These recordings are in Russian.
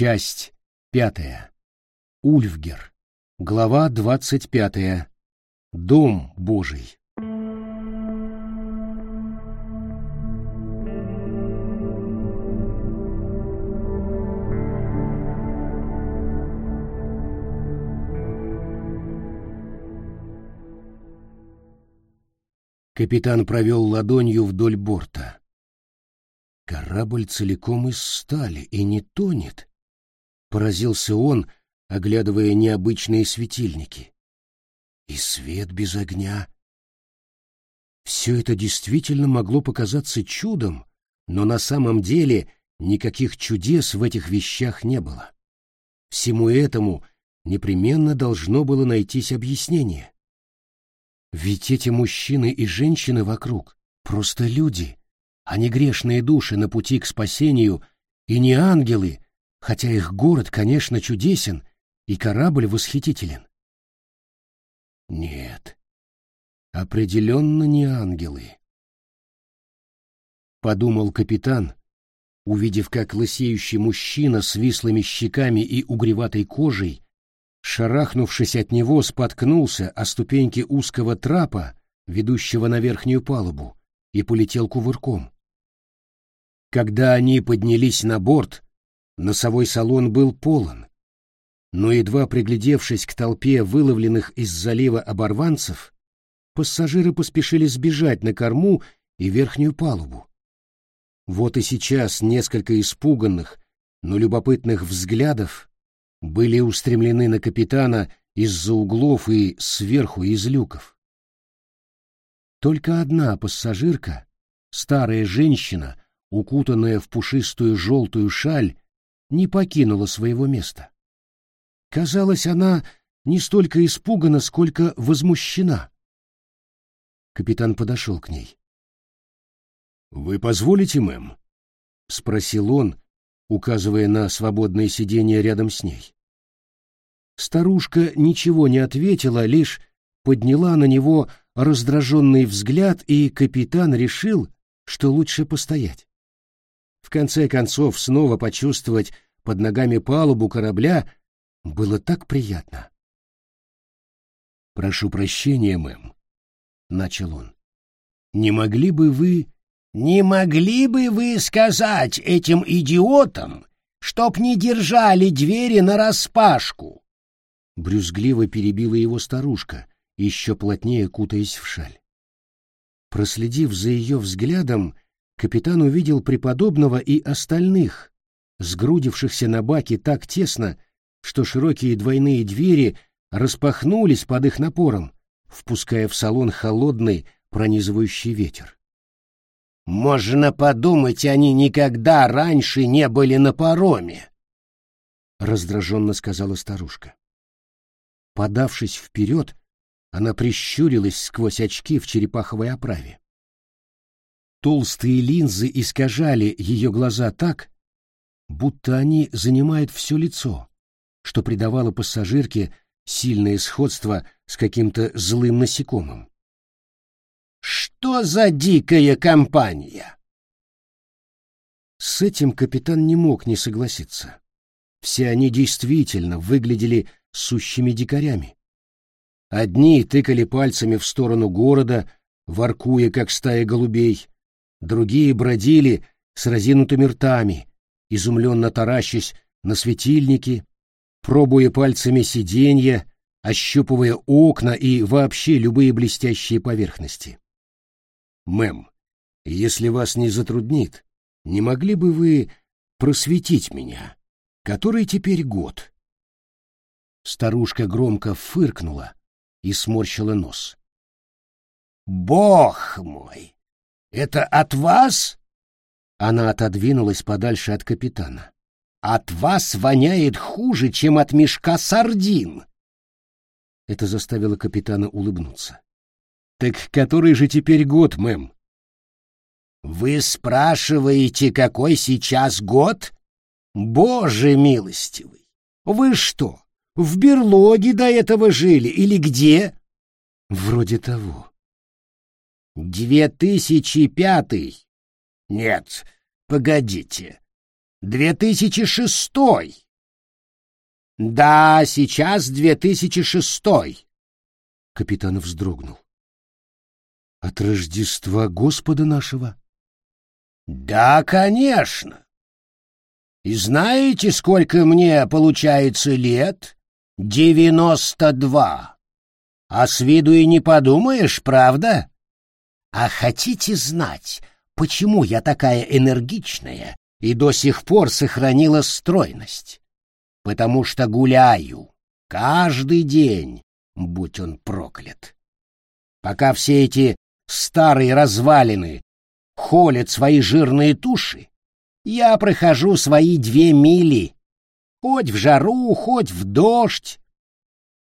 Часть пятая. Ульфгер. Глава двадцать пятая. Дом Божий. Капитан провел ладонью вдоль борта. Корабль целиком из стали и не тонет. Поразился он, оглядывая необычные светильники. И свет без огня. Все это действительно могло показаться чудом, но на самом деле никаких чудес в этих вещах не было. Всему этому непременно должно было найтись объяснение. Ведь эти мужчины и женщины вокруг просто люди, а не грешные души на пути к спасению и не ангелы, хотя их город, конечно, чудесен и корабль восхитителен. Нет, определенно не ангелы. Подумал капитан, увидев, как лысеющий мужчина с вислыми щеками и угреватой кожей шарахнувшись от него, споткнулся о ступеньке узкого трапа, ведущего на верхнюю палубу, и полетел кувырком. Когда они поднялись на борт, носовой салон был полон, но едва приглядевшись к толпе выловленных из залива оборванцев, пассажиры поспешили сбежать на корму и верхнюю палубу. Вот и сейчас несколько испуганных, но любопытных взглядов были устремлены на капитана из-за углов и сверху из люков. Только одна пассажирка, старая женщина, укутанная в пушистую желтую шаль, не покинула своего места. Казалось, она не столько испугана, сколько возмущена. Капитан подошел к ней. «Вы позволите, мэм?» — спросил он, указывая на свободное сиденье рядом с ней. Старушка ничего не ответила, лишь подняла на него раздраженный взгляд, и капитан решил, что лучше постоять. В конце концов, снова почувствовать под ногами палубу корабля было так приятно. «Прошу прощения, мэм», — начал он. «Не могли бы вы не могли бы вы сказать этим идиотам, чтоб не держали двери нараспашку? Брюзгливо перебила его старушка, еще плотнее кутаясь в шаль. Проследив за ее взглядом, капитан увидел преподобного и остальных, сгрудившихся на баке так тесно, что широкие двойные двери распахнулись под их напором, впуская в салон холодный пронизывающий ветер. Можно подумать, они никогда раньше не были на пароме, — раздраженно сказала старушка. Подавшись вперед, она прищурилась сквозь очки в черепаховой оправе. Толстые линзы искажали ее глаза так, будто они занимают все лицо, что придавало пассажирке сильное сходство с каким-то злым насекомым. Что за дикая компания? С этим капитан не мог не согласиться. Все они действительно выглядели сущими дикарями. Одни тыкали пальцами в сторону города, воркуя, как стая голубей, другие бродили с разинутыми ртами, изумленно таращась на светильники, пробуя пальцами сиденья, ощупывая окна и вообще любые блестящие поверхности. «Мэм, если вас не затруднит, не могли бы вы просветить меня? Который теперь год?» Старушка громко фыркнула и сморщила нос. «Бог мой! Это от вас?» Она отодвинулась подальше от капитана. «От вас воняет хуже, чем от мешка сардин!» Это заставило капитана улыбнуться. Так который же теперь год, мэм? Вы спрашиваете, какой сейчас год? Боже милостивый! Вы что, в берлоге до этого жили или где? Вроде того. Две тысячи пятый. Нет, погодите. Две тысячи шестой. Да, сейчас две тысячи шестой. Капитан вздрогнул. От Рождества Господа нашего? Да, конечно. И знаете, сколько мне получается лет? Девяносто два. А с виду и не подумаешь, правда? А хотите знать, почему я такая энергичная и до сих пор сохранила стройность? Потому что гуляю каждый день, будь он проклят. Пока все эти старые развалины холят свои жирные туши, я прохожу свои две мили, хоть в жару, хоть в дождь.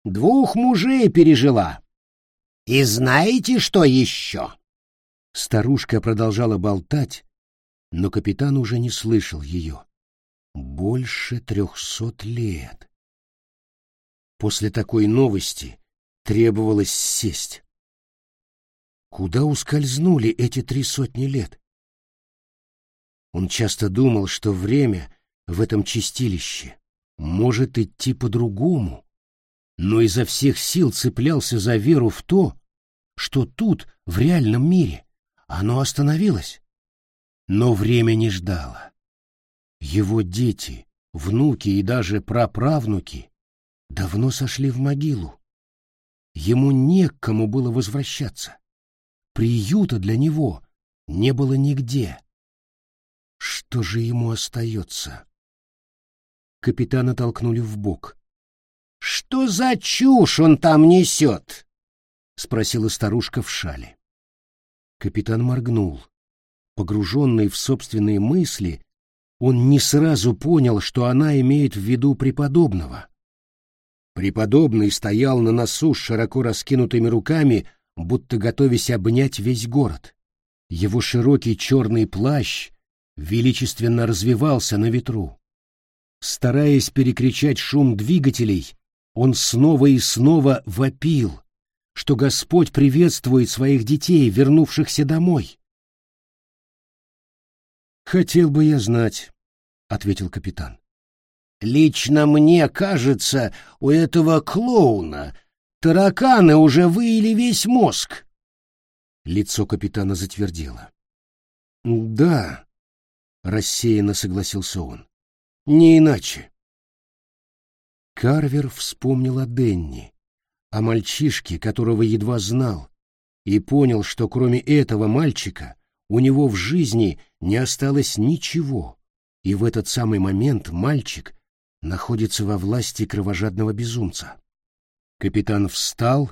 Двух мужей пережила. И знаете, что еще? Старушка продолжала болтать, но капитан уже не слышал ее. Больше трехсот лет. После такой новости требовалось сесть. Куда ускользнули эти три сотни лет? Он часто думал, что время в этом чистилище может идти по-другому, но изо всех сил цеплялся за веру в то, что тут, в реальном мире, оно остановилось. Но время не ждало. Его дети, внуки и даже праправнуки давно сошли в могилу. Ему не к кому было возвращаться. Приюта для него не было нигде. Что же ему остается? Капитана толкнули в бок. «Что за чушь он там несет?» — спросила старушка в шале. Капитан моргнул. Погруженный в собственные мысли, он не сразу понял, что она имеет в виду преподобного. Преподобный стоял на носу с широко раскинутыми руками, будто готовясь обнять весь город. Его широкий черный плащ величественно развивался на ветру. Стараясь перекричать шум двигателей, он снова и снова вопил, что Господь приветствует своих детей, вернувшихся домой. «Хотел бы я знать», — ответил капитан. «Лично мне кажется, у этого клоуна тараканы уже выили весь мозг». Лицо капитана затвердело. «Да», — рассеянно согласился он, — «не иначе». Карвер вспомнил о Денни, о мальчишке, которого едва знал, и понял, что кроме этого мальчика у него в жизни не осталось ничего, и в этот самый момент мальчик находится во власти кровожадного безумца. Капитан встал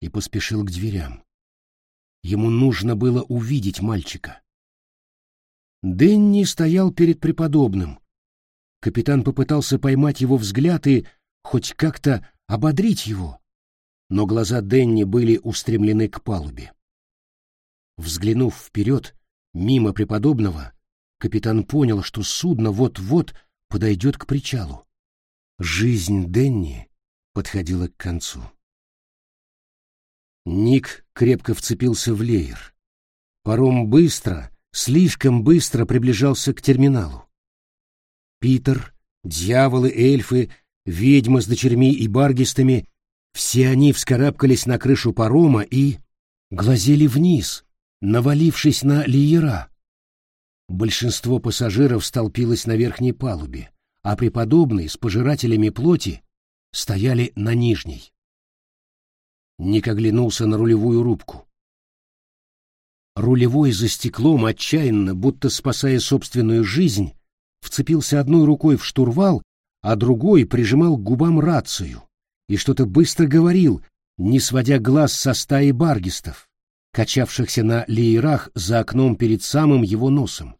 и поспешил к дверям. Ему нужно было увидеть мальчика. Дэнни стоял перед преподобным. Капитан попытался поймать его взгляд и хоть как-то ободрить его, но глаза Дэнни были устремлены к палубе. Взглянув вперед, мимо преподобного, капитан понял, что судно вот-вот подойдет к причалу. Жизнь Денни подходила к концу. Ник крепко вцепился в леер. Паром быстро, слишком быстро приближался к терминалу. Питер, дьяволы, эльфы, ведьмы с дочерьми и баргистами — все они вскарабкались на крышу парома и глазели вниз, навалившись на леера. Большинство пассажиров столпилось на верхней палубе, а преподобный с пожирателями плоти стояли на нижней. Ник оглянулся на рулевую рубку. Рулевой за стеклом отчаянно, будто спасая собственную жизнь, вцепился одной рукой в штурвал, а другой прижимал к губам рацию и что-то быстро говорил, не сводя глаз со стаи баргистов качавшихся на леерах за окном перед самым его носом.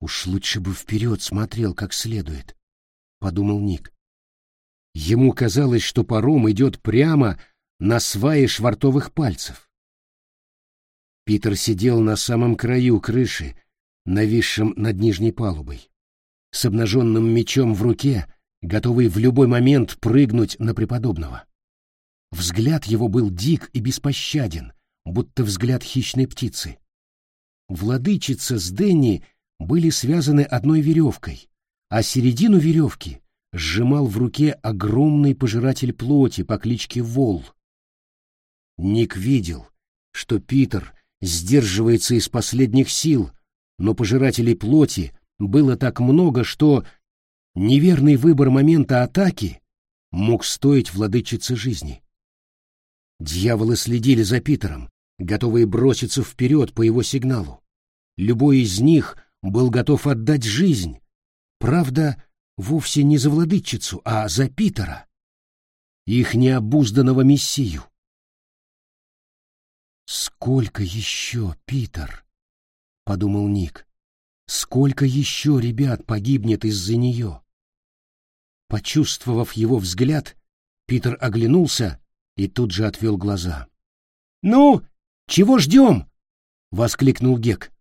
«Уж лучше бы вперед смотрел как следует», — подумал Ник. Ему казалось, что паром идет прямо на свае швартовых пальцев. Питер сидел на самом краю крыши, нависшем над нижней палубой, с обнаженным мечом в руке, готовый в любой момент прыгнуть на преподобного. Взгляд его был дик и беспощаден, будто взгляд хищной птицы. Владычица с Дэнни были связаны одной веревкой, а середину веревки сжимал в руке огромный пожиратель плоти по кличке Вол. Ник видел, что Питер сдерживается из последних сил, но пожирателей плоти было так много, что неверный выбор момента атаки мог стоить владычице жизни. Дьяволы следили за Питером, готовые броситься вперед по его сигналу. Любой из них был готов отдать жизнь, правда, вовсе не за владычицу, а за Питера, их необузданного мессию. «Сколько еще, Питер?» — подумал Ник. «Сколько еще ребят погибнет из-за нее?» Почувствовав его взгляд, Питер оглянулся и тут же отвел глаза. «Ну, чего ждем?» — воскликнул Гек.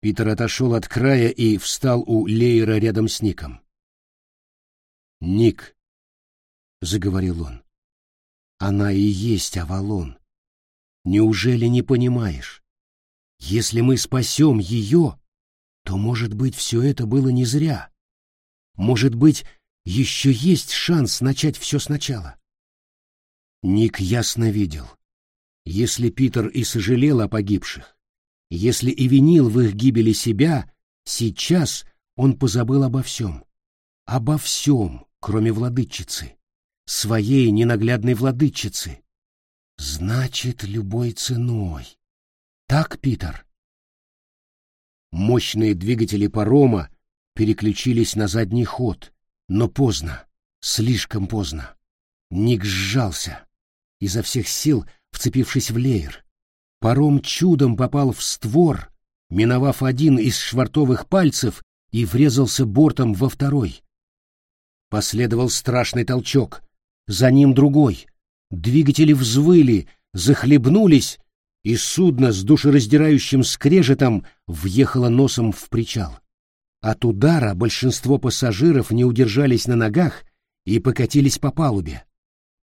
Питер отошел от края и встал у Лейера рядом с Ником. «Ник», — заговорил он, — «она и есть Авалон. Неужели не понимаешь? Если мы спасем ее, то, может быть, все это было не зря. Может быть, еще есть шанс начать все сначала. Ник ясно видел. Если Питер и сожалел о погибших, если и винил в их гибели себя, сейчас он позабыл обо всем. Обо всем, кроме владычицы. Своей ненаглядной владычицы, Значит, любой ценой. Так, Питер? Мощные двигатели парома переключились на задний ход, но поздно, слишком поздно. Ник сжался, изо всех сил вцепившись в леер. Паром чудом попал в створ, миновав один из швартовых пальцев и врезался бортом во второй. Последовал страшный толчок, за ним другой — Двигатели взвыли, захлебнулись, и судно с душераздирающим скрежетом въехало носом в причал. От удара большинство пассажиров не удержались на ногах и покатились по палубе.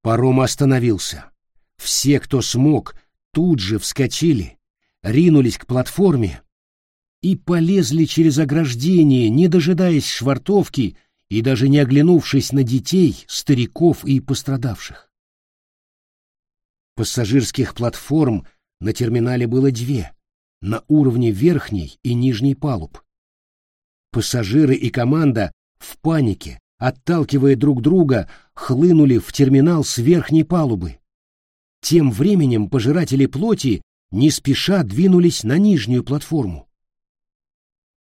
Паром остановился. Все, кто смог, тут же вскочили, ринулись к платформе и полезли через ограждение, не дожидаясь швартовки и даже не оглянувшись на детей, стариков и пострадавших. Пассажирских платформ на терминале было две, на уровне верхней и нижней палуб. Пассажиры и команда в панике, отталкивая друг друга, хлынули в терминал с верхней палубы. Тем временем пожиратели плоти не спеша двинулись на нижнюю платформу.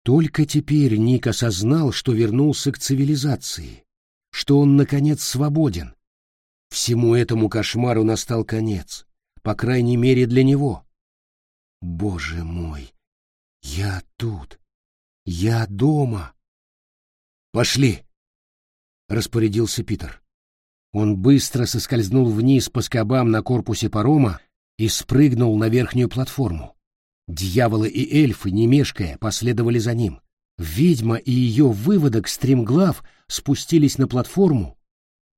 Только теперь Ник осознал, что вернулся к цивилизации, что он, наконец, свободен, Всему этому кошмару настал конец, по крайней мере для него. Боже мой, я тут, я дома. Пошли, распорядился Питер. Он быстро соскользнул вниз по скобам на корпусе парома и спрыгнул на верхнюю платформу. Дьяволы и эльфы, не мешкая, последовали за ним. Ведьма и ее выводок стремглав спустились на платформу,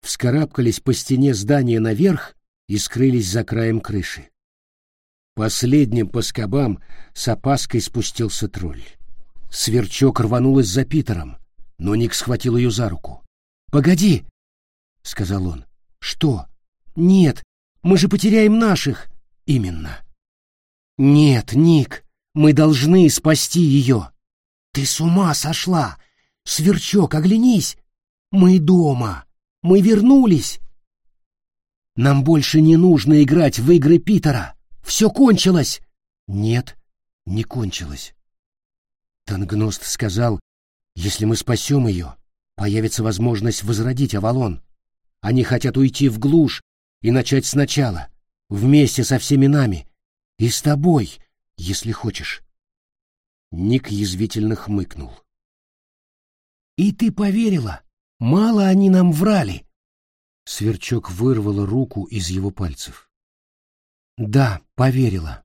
вскарабкались по стене здания наверх и скрылись за краем крыши. Последним по скобам с опаской спустился тролль. Сверчок рванулась за Питером, но Ник схватил ее за руку. «Погоди!» — сказал он. «Что? Нет, мы же потеряем наших!» «Именно!» «Нет, Ник, мы должны спасти ее!» «Ты с ума сошла! Сверчок, оглянись! Мы дома!» Мы вернулись. Нам больше не нужно играть в игры Питера. Все кончилось. Нет, не кончилось. Тангност сказал, если мы спасем ее, появится возможность возродить Авалон. Они хотят уйти в глушь и начать сначала, вместе со всеми нами. И с тобой, если хочешь. Ник язвительно хмыкнул. И ты поверила? Мало они нам врали. Сверчок вырвала руку из его пальцев. Да, поверила.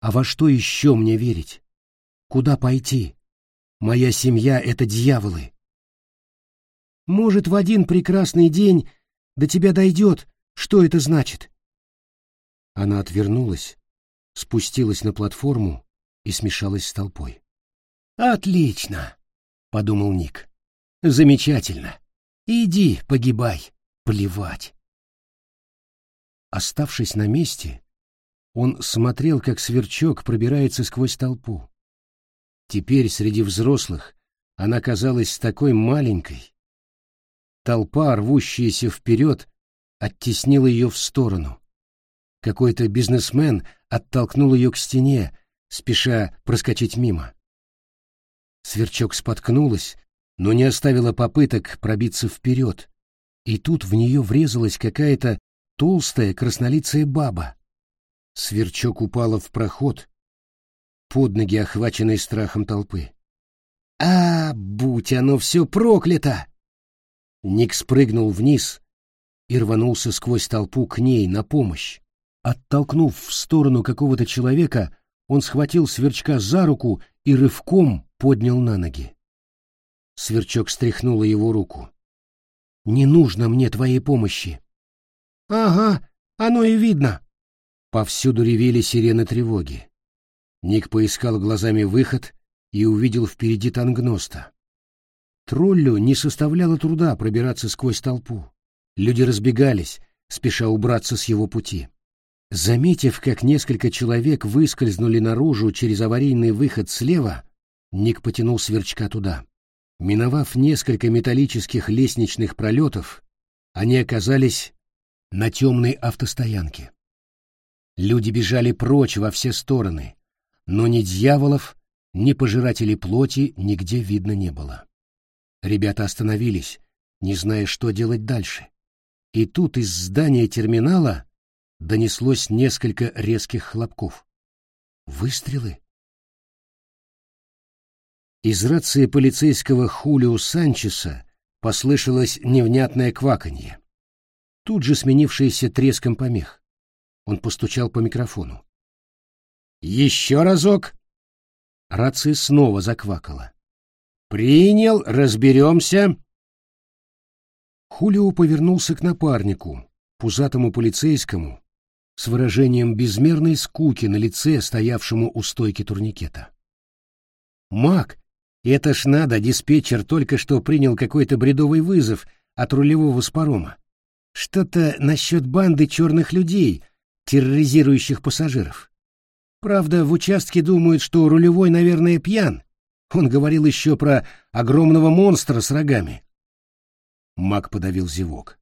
А во что еще мне верить? Куда пойти? Моя семья — это дьяволы. Может, в один прекрасный день до тебя дойдет, что это значит. Она отвернулась, спустилась на платформу и смешалась с толпой. «Отлично!» — подумал Ник. Замечательно. Иди, погибай. Плевать. Оставшись на месте, он смотрел, как сверчок пробирается сквозь толпу. Теперь среди взрослых она казалась такой маленькой. Толпа, рвущаяся вперед, оттеснила ее в сторону. Какой-то бизнесмен оттолкнул ее к стене, спеша проскочить мимо. Сверчок споткнулась, но не оставила попыток пробиться вперед, и тут в нее врезалась какая-то толстая краснолицая баба. Сверчок упала в проход, под ноги охваченной страхом толпы. «А, будь оно все проклято!» Ник спрыгнул вниз и рванулся сквозь толпу к ней на помощь. Оттолкнув в сторону какого-то человека, он схватил сверчка за руку и рывком поднял на ноги. Сверчок стряхнула его руку. «Не нужно мне твоей помощи». «Ага, оно и видно», Повсюду ревели сирены тревоги. Ник поискал глазами выход и увидел впереди тангноста. Троллю не составляло труда пробираться сквозь толпу. Люди разбегались, спеша убраться с его пути. Заметив, как несколько человек выскользнули наружу через аварийный выход слева, Ник потянул сверчка туда. Миновав несколько металлических лестничных пролетов, они оказались на темной автостоянке. Люди бежали прочь во все стороны, но ни дьяволов, ни пожирателей плоти нигде видно не было. Ребята остановились, не зная, что делать дальше. И тут из здания терминала донеслось несколько резких хлопков. Выстрелы? Из рации полицейского Хулио Санчеса послышалось невнятное кваканье, тут же сменившееся треском помех. Он постучал по микрофону. «Еще разок!» Рация снова заквакала. «Принял, разберемся!» Хулио повернулся к напарнику, пузатому полицейскому, с выражением безмерной скуки на лице, стоявшему у стойки турникета. «Мак, это ж надо, диспетчер только что принял какой-то бредовый вызов от рулевого с. Что-то насчет банды черных людей — терроризирующих пассажиров. Правда, в участке думают, что рулевой, наверное, пьян. Он говорил еще про огромного монстра с рогами. Мак подавил зевок.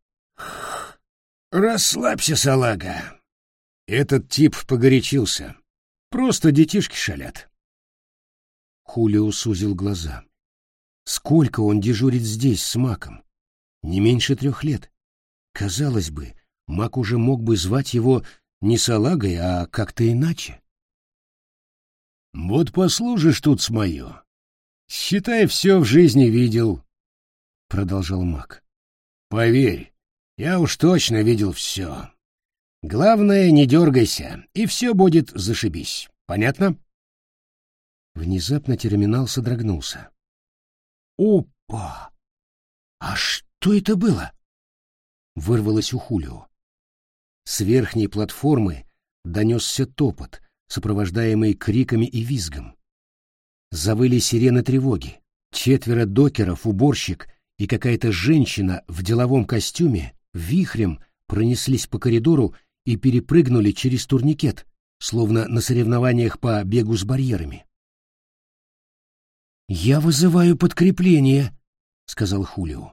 «Расслабься, салага. Этот тип погорячился. Просто детишки шалят». Хулио сузил глаза. Сколько он дежурит здесь с Маком? Не меньше трех лет. Казалось бы, Мак уже мог бы звать его не салагой, а как-то иначе. Вот послужишь тут с мое. Считай, все в жизни видел, — продолжал маг. Поверь, я уж точно видел все. Главное, не дергайся, и все будет зашибись. Понятно? Внезапно терминал содрогнулся. Опа! А что это было? Вырвалось у Хулио. С верхней платформы донесся топот, сопровождаемый криками и визгом. Завыли сирены тревоги. Четверо докеров, уборщик и какая-то женщина в деловом костюме вихрем пронеслись по коридору и перепрыгнули через турникет, словно на соревнованиях по бегу с барьерами. «Я вызываю подкрепление», — сказал Хулио.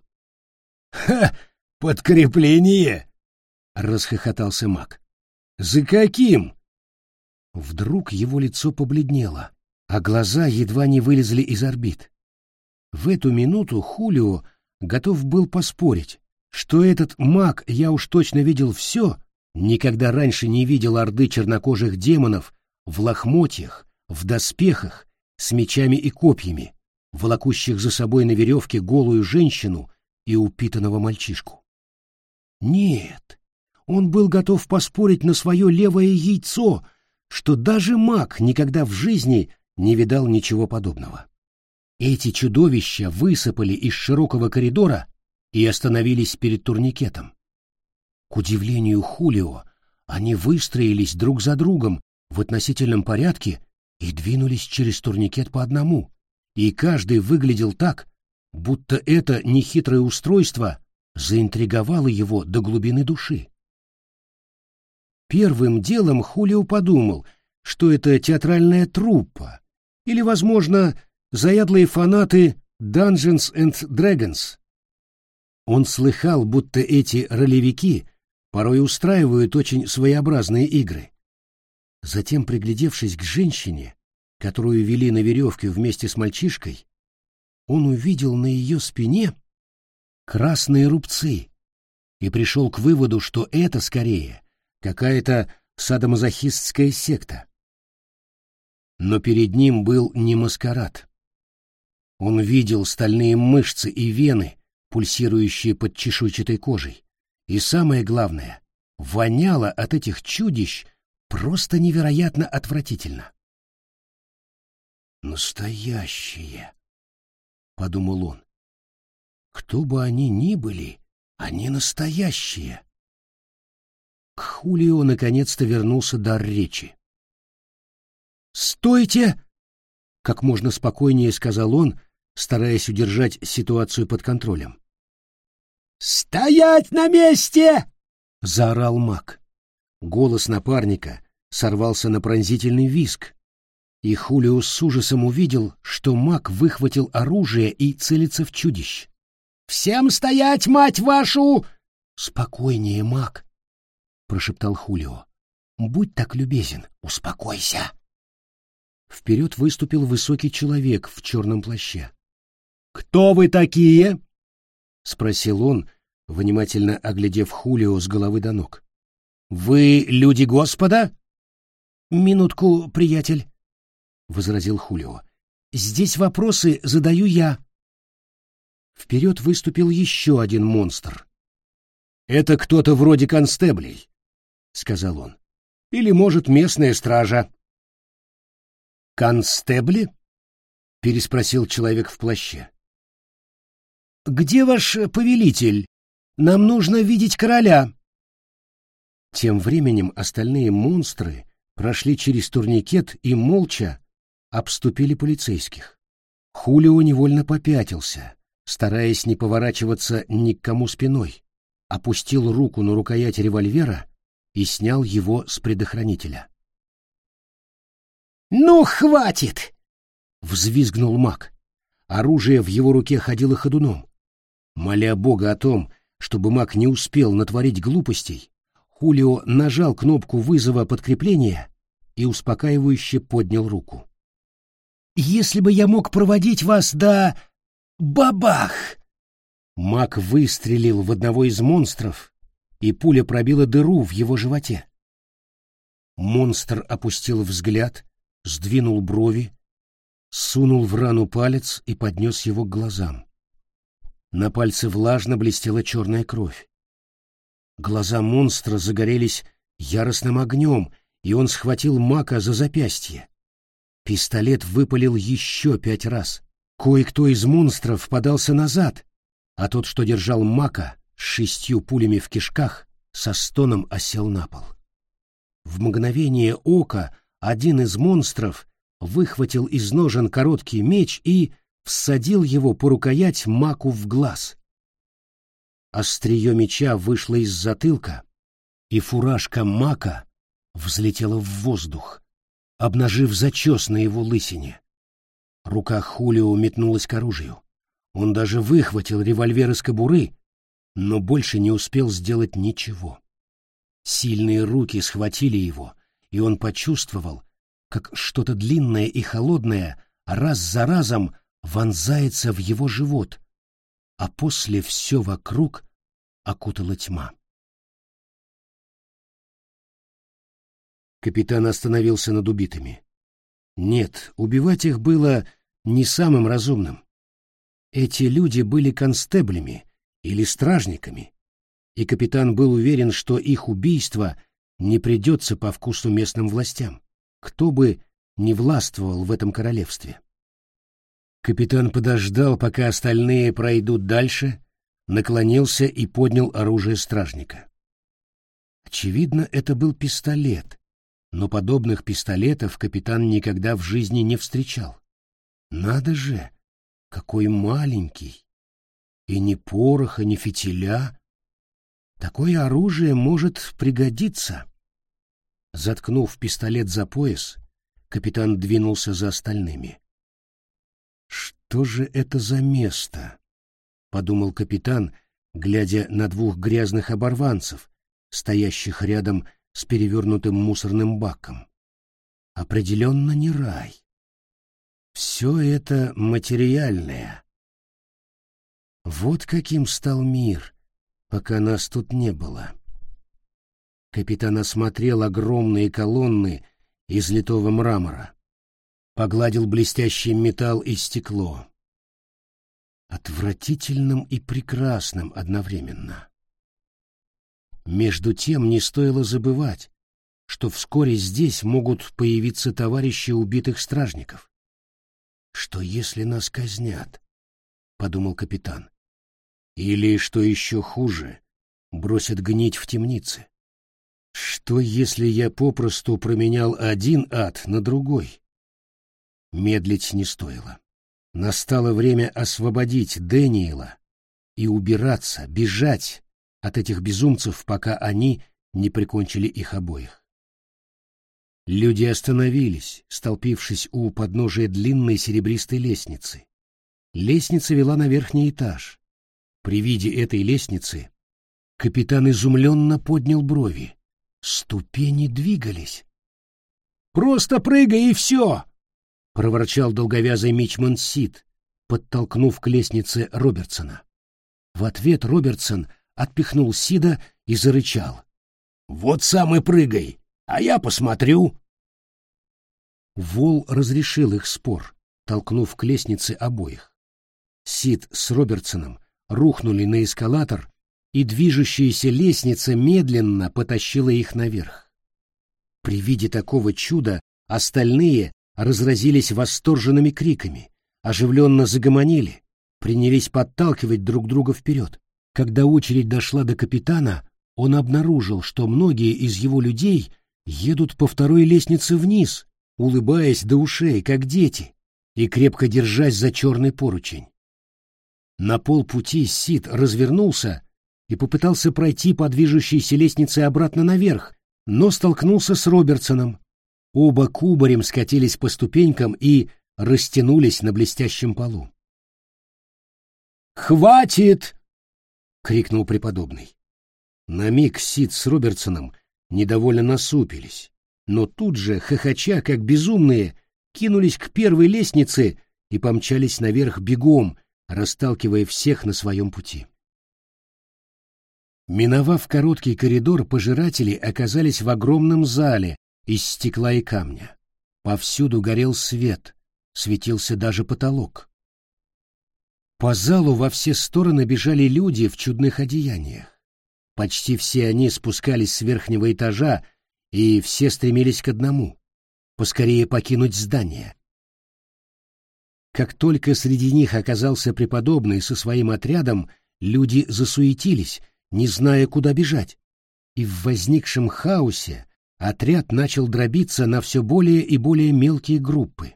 «Ха! Подкрепление!» — расхохотался маг. «За каким?» Вдруг его лицо побледнело, а глаза едва не вылезли из орбит. В эту минуту Хулио готов был поспорить, что этот маг, я уж точно видел все, никогда раньше не видел орды чернокожих демонов в лохмотьях, в доспехах, с мечами и копьями, волокущих за собой на веревке голую женщину и упитанного мальчишку. Нет, он был готов поспорить на свое левое яйцо, что даже маг никогда в жизни не видал ничего подобного. Эти чудовища высыпали из широкого коридора и остановились перед турникетом. К удивлению Хулио, они выстроились друг за другом в относительном порядке и двинулись через турникет по одному, и каждый выглядел так, будто это нехитрое устройство заинтриговало его до глубины души. Первым делом Хулио подумал, что это театральная труппа, или, возможно, заядлые фанаты Dungeons and Dragons. Он слыхал, будто эти ролевики порой устраивают очень своеобразные игры. Затем, приглядевшись к женщине, которую вели на веревке вместе с мальчишкой, он увидел на ее спине красные рубцы и пришел к выводу, что это скорее какая-то садомазохистская секта. Но перед ним был не маскарад. Он видел стальные мышцы и вены, пульсирующие под чешуйчатой кожей. И самое главное, воняло от этих чудищ просто невероятно отвратительно. «Настоящие!» — подумал он. «Кто бы они ни были, они настоящие!» Хулио наконец-то вернулся дар речи. «Стойте!» — как можно спокойнее сказал он, стараясь удержать ситуацию под контролем. «Стоять на месте!» — заорал маг. Голос напарника сорвался на пронзительный виск, и Хулиус с ужасом увидел, что маг выхватил оружие и целится в чудищ. «Всем стоять, мать вашу!» «Спокойнее, маг!» — прошептал Хулио. «Будь так любезен, успокойся!» Вперед выступил высокий человек в черном плаще. «Кто вы такие?» — спросил он, внимательно оглядев Хулио с головы до ног. «Вы люди Господа?» «Минутку, приятель», — возразил Хулио. «Здесь вопросы задаю я». Вперед выступил еще один монстр. «Это кто-то вроде констеблей», — сказал он. «Или, может, местная стража». «Констебли?» — переспросил человек в плаще. «Где ваш повелитель? Нам нужно видеть короля». Тем временем остальные монстры прошли через турникет и молча обступили полицейских. Хулио невольно попятился, стараясь не поворачиваться ни к кому спиной, опустил руку на рукоять револьвера и снял его с предохранителя. «Ну, хватит!» — взвизгнул маг. Оружие в его руке ходило ходуном. Моля Бога о том, чтобы маг не успел натворить глупостей, Хулио нажал кнопку вызова подкрепления и успокаивающе поднял руку. «Если бы я мог проводить вас до... бабах!» Маг выстрелил в одного из монстров, и пуля пробила дыру в его животе. Монстр опустил взгляд, сдвинул брови, сунул в рану палец и поднес его к глазам. На пальце влажно блестела черная кровь. Глаза монстра загорелись яростным огнем, и он схватил Мака за запястье. Пистолет выпалил еще пять раз. Кое-кто из монстров подался назад, а тот, что держал Мака с шестью пулями в кишках, со стоном осел на пол. В мгновение ока один из монстров выхватил из ножен короткий меч и всадил его по рукоять маку в глаз. Острие меча вышло из затылка, и фуражка мака взлетела в воздух, обнажив зачес на его лысине. Рука Хулио метнулась к оружию. Он даже выхватил револьвер из кобуры, но больше не успел сделать ничего. Сильные руки схватили его, и он почувствовал, как что-то длинное и холодное раз за разом вонзается в его живот, а после все вокруг окутала тьма. Капитан остановился над убитыми. Нет, убивать их было не самым разумным. Эти люди были констеблями или стражниками, и капитан был уверен, что их убийство не придется по вкусу местным властям, кто бы не властвовал в этом королевстве. Капитан подождал, пока остальные пройдут дальше, наклонился и поднял оружие стражника. Очевидно, это был пистолет, но подобных пистолетов капитан никогда в жизни не встречал. Надо же! Какой маленький! И ни пороха, ни фитиля. Такое оружие может пригодиться. Заткнув пистолет за пояс, капитан двинулся за остальными. «Что же это за место?» — подумал капитан, глядя на двух грязных оборванцев, стоящих рядом с перевернутым мусорным баком. «Определенно не рай. Все это материальное. Вот каким стал мир, пока нас тут не было». Капитан осмотрел огромные колонны из литого мрамора, погладил блестящий металл и стекло. Отвратительным и прекрасным одновременно. Между тем не стоило забывать, что вскоре здесь могут появиться товарищи убитых стражников. «Что если нас казнят?» — подумал капитан. «Или, что еще хуже, бросят гнить в темнице. Что, если я попросту променял один ад на другой? Медлить не стоило. Настало время освободить Дэниела и убираться, бежать от этих безумцев, пока они не прикончили их обоих. Люди остановились, столпившись у подножия длинной серебристой лестницы. Лестница вела на верхний этаж. При виде этой лестницы капитан изумленно поднял брови. Ступени двигались. «Просто прыгай и все!» — проворчал долговязый мичман Сид, подтолкнув к лестнице Робертсона. В ответ Робертсон отпихнул Сида и зарычал. «Вот сам и прыгай, а я посмотрю!» Вол разрешил их спор, толкнув к лестнице обоих. Сид с Робертсоном рухнули на эскалатор и движущаяся лестница медленно потащила их наверх. При виде такого чуда остальные разразились восторженными криками, оживленно загомонили, принялись подталкивать друг друга вперед. Когда очередь дошла до капитана, он обнаружил, что многие из его людей едут по второй лестнице вниз, улыбаясь до ушей, как дети, и крепко держась за черный поручень. На полпути Сид развернулся и попытался пройти по движущейся лестнице обратно наверх, но столкнулся с Робертсоном. Оба кубарем скатились по ступенькам и растянулись на блестящем полу. «Хватит!» — крикнул преподобный. На миг Сид с Робертсоном недовольно насупились, но тут же, хохоча как безумные, кинулись к первой лестнице и помчались наверх бегом, расталкивая всех на своем пути. Миновав короткий коридор, пожиратели оказались в огромном зале из стекла и камня. Повсюду горел свет, светился даже потолок. По залу во все стороны бежали люди в чудных одеяниях. Почти все они спускались с верхнего этажа, и все стремились к одному — поскорее покинуть здание. Как только среди них оказался преподобный со своим отрядом, люди засуетились, не зная, куда бежать. И в возникшем хаосе отряд начал дробиться на все более и более мелкие группы.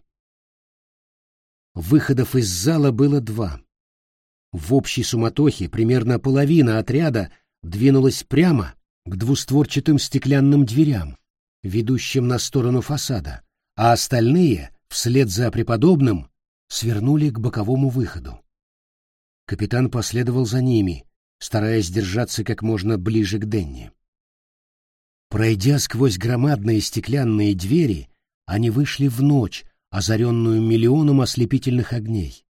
Выходов из зала было два. В общей суматохе примерно половина отряда двинулась прямо к двустворчатым стеклянным дверям, ведущим на сторону фасада, а остальные, вслед за преподобным, свернули к боковому выходу. Капитан последовал за ними, стараясь держаться как можно ближе к Денни. Пройдя сквозь громадные стеклянные двери, они вышли в ночь, озаренную миллионом ослепительных огней.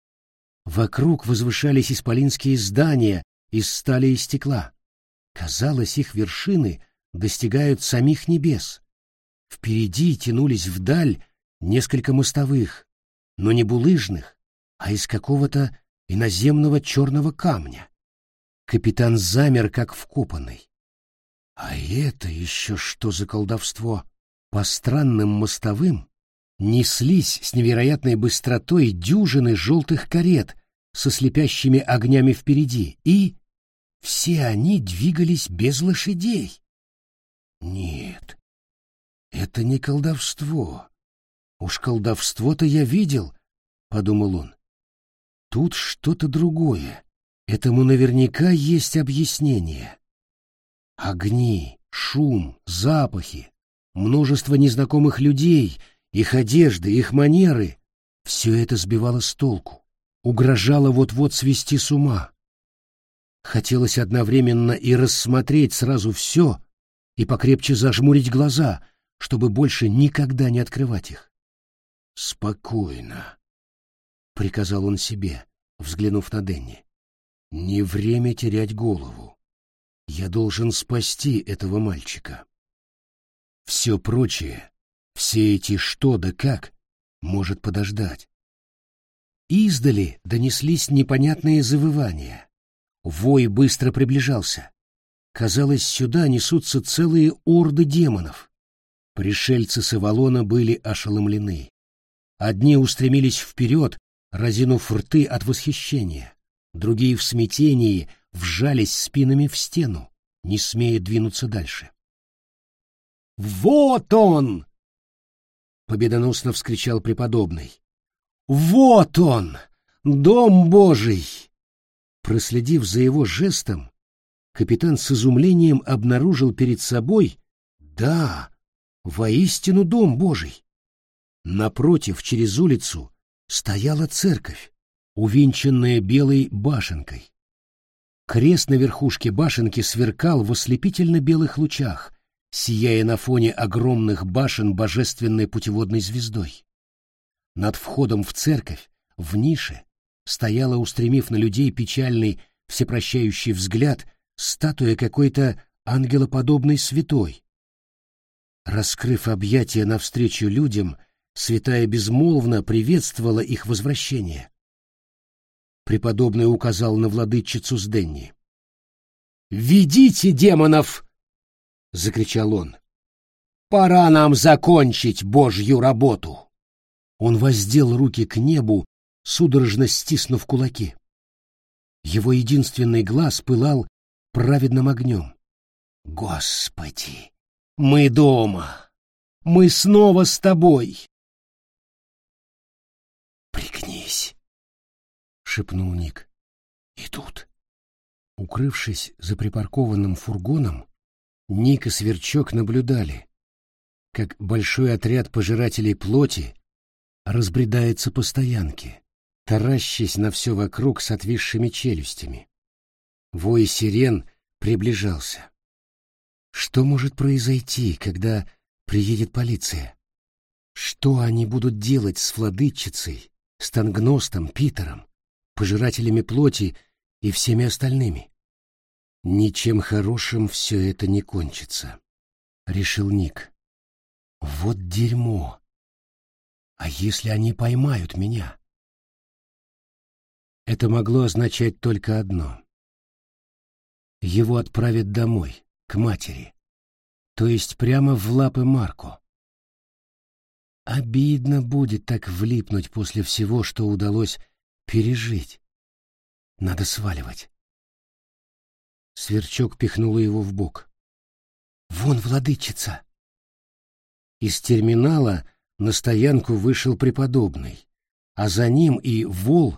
Вокруг возвышались исполинские здания из стали и стекла. Казалось, их вершины достигают самих небес. Впереди тянулись вдаль несколько мостовых, но не булыжных, а из какого-то иноземного черного камня. Капитан замер, как вкопанный. А это еще что за колдовство? По странным мостовым неслись с невероятной быстротой дюжины желтых карет со слепящими огнями впереди, и все они двигались без лошадей. Нет, это не колдовство. Уж колдовство-то я видел, — подумал он. тут что-то другое. Этому наверняка есть объяснение. Огни, шум, запахи, множество незнакомых людей, их одежды, их манеры — все это сбивало с толку, угрожало вот-вот свести с ума. Хотелось одновременно и рассмотреть сразу все, и покрепче зажмурить глаза, чтобы больше никогда не открывать их. «Спокойно», — приказал он себе, взглянув на Денни. «Не время терять голову. Я должен спасти этого мальчика. Все прочее, все эти что да как, может подождать». Издали донеслись непонятные завывания. Вой быстро приближался. Казалось, сюда несутся целые орды демонов. Пришельцы с Авалона были ошеломлены. Одни устремились вперед, разинув рты от восхищения. Другие в смятении вжались спинами в стену, не смея двинуться дальше. «Вот он!» — победоносно вскричал преподобный. «Вот он! Дом Божий!» Проследив за его жестом, капитан с изумлением обнаружил перед собой, да, воистину дом Божий. Напротив, через улицу, стояла церковь, увенчанная белой башенкой. Крест на верхушке башенки сверкал в ослепительно-белых лучах, сияя на фоне огромных башен божественной путеводной звездой. Над входом в церковь, в нише, стояла, устремив на людей печальный, всепрощающий взгляд, статуя какой-то ангелоподобной святой. Раскрыв объятия навстречу людям, святая безмолвно приветствовала их возвращение. Преподобный указал на владычицу с Денни. «Ведите демонов!» — закричал он. «Пора нам закончить Божью работу!» Он воздел руки к небу судорожно стиснув кулаки. Его единственный глаз пылал праведным огнем. «Господи, мы дома! Мы снова с тобой!» «Пригнись!» — шепнул Ник. «Идут!» Укрывшись за припаркованным фургоном, Ник и Сверчок наблюдали, как большой отряд пожирателей плоти разбредается по стоянке, таращась на все вокруг с отвисшими челюстями. Вой сирен приближался. Что может произойти, когда приедет полиция? Что они будут делать с владычицей, Стангностом, Питером, пожирателями плоти и всеми остальными? Ничем хорошим все это не кончится, — решил Ник. Вот дерьмо. А если они поймают меня? Это могло означать только одно. Его отправят домой, к матери, то есть прямо в лапы Марко. Обидно будет так влипнуть после всего, что удалось пережить. Надо сваливать. Сверчок пихнула его в бок. «Вон владычица!» Из терминала на стоянку вышел преподобный, а за ним и вол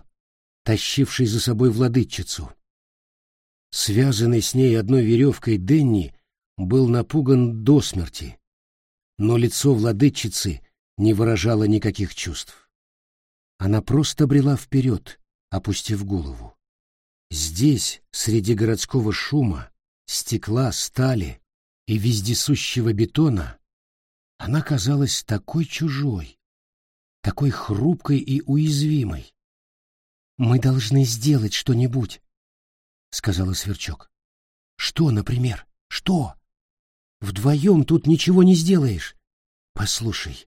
тащивший за собой владычицу. Связанный с ней одной веревкой Денни был напуган до смерти, но лицо владычицы не выражало никаких чувств. Она просто брела вперед, опустив голову. Здесь, среди городского шума, стекла, стали и вездесущего бетона, она казалась такой чужой, такой хрупкой и уязвимой. «Мы должны сделать что-нибудь», — сказала Сверчок. «Что, например? Что? Вдвоем тут ничего не сделаешь. Послушай,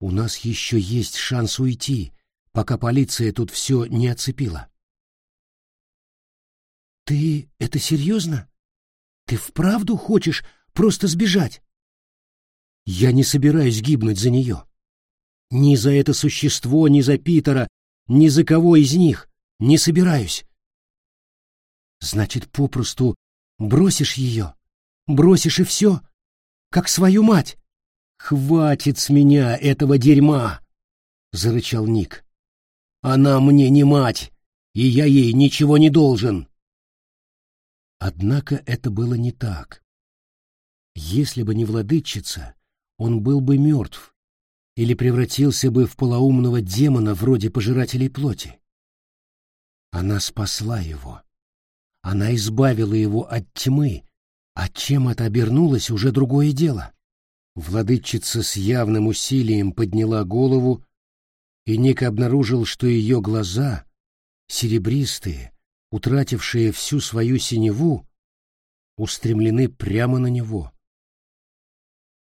у нас еще есть шанс уйти, пока полиция тут все не оцепила». «Ты это серьезно? Ты вправду хочешь просто сбежать?» «Я не собираюсь гибнуть за нее. Ни за это существо, ни за Питера, ни за кого из них. Не собираюсь. Значит, попросту бросишь ее? Бросишь и все? Как свою мать? Хватит с меня этого дерьма! Зарычал Ник. Она мне не мать. и я ей ничего не должен. Однако это было не так. Если бы не владычица, он был бы мертв или превратился бы в полоумного демона вроде пожирателей плоти. Она спасла его. Она избавила его от тьмы, а чем это обернулось, уже другое дело. Владычица с явным усилием подняла голову, и Ник обнаружил, что ее глаза, серебристые, утратившие всю свою синеву, устремлены прямо на него.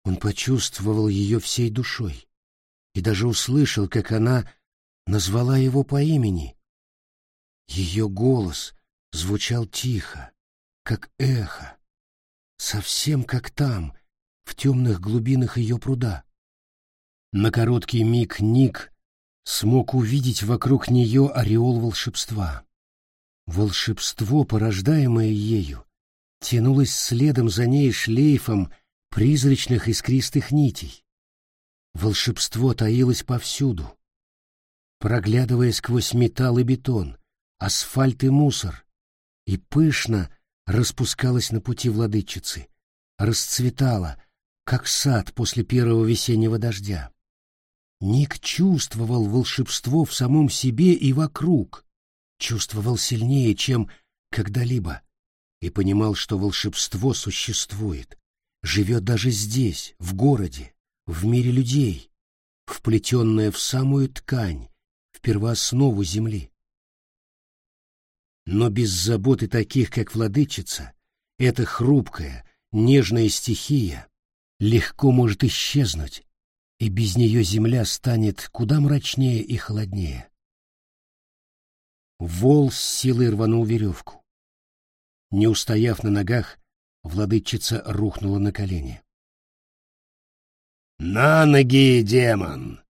Он почувствовал ее всей душой и даже услышал, как она назвала его по имени. Ее голос звучал тихо, как эхо, совсем как там, в темных глубинах ее пруда. На короткий миг Ник смог увидеть вокруг нее ореол волшебства. Волшебство, порождаемое ею, тянулось следом за ней шлейфом призрачных искристых нитей. Волшебство таилось повсюду, проглядывая сквозь металл и бетон, асфальт и мусор, и пышно распускалась на пути владычицы, расцветала, как сад после первого весеннего дождя. Ник чувствовал волшебство в самом себе и вокруг, чувствовал сильнее, чем когда-либо, и понимал, что волшебство существует, живет даже здесь, в городе, в мире людей, вплетенное в самую ткань, в первооснову земли. Но без заботы таких, как владычица, эта хрупкая, нежная стихия легко может исчезнуть, и без нее земля станет куда мрачнее и холоднее. Вол с силой рванул веревку. Не устояв на ногах, владычица рухнула на колени. «На ноги, демон!»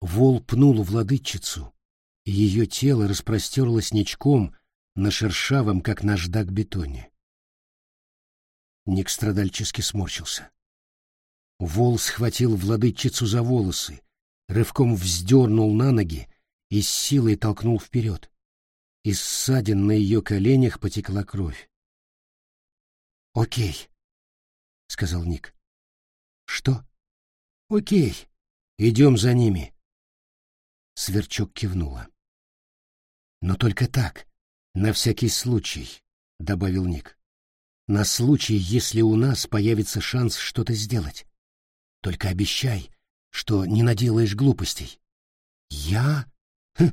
Вол пнул владычицу, и ее тело распростерлось ничком на шершавом, как наждак, бетоне. Ник страдальчески сморщился. Вол схватил владычицу за волосы, рывком вздернул на ноги и с силой толкнул вперед. Из ссадин на ее коленях потекла кровь. «Окей», — сказал Ник. «Что?» «Окей, идем за ними». Сверчок кивнула. «Но только так, на всякий случай», — добавил Ник. «На случай, если у нас появится шанс что-то сделать. Только обещай, что не наделаешь глупостей». «Я? Хм,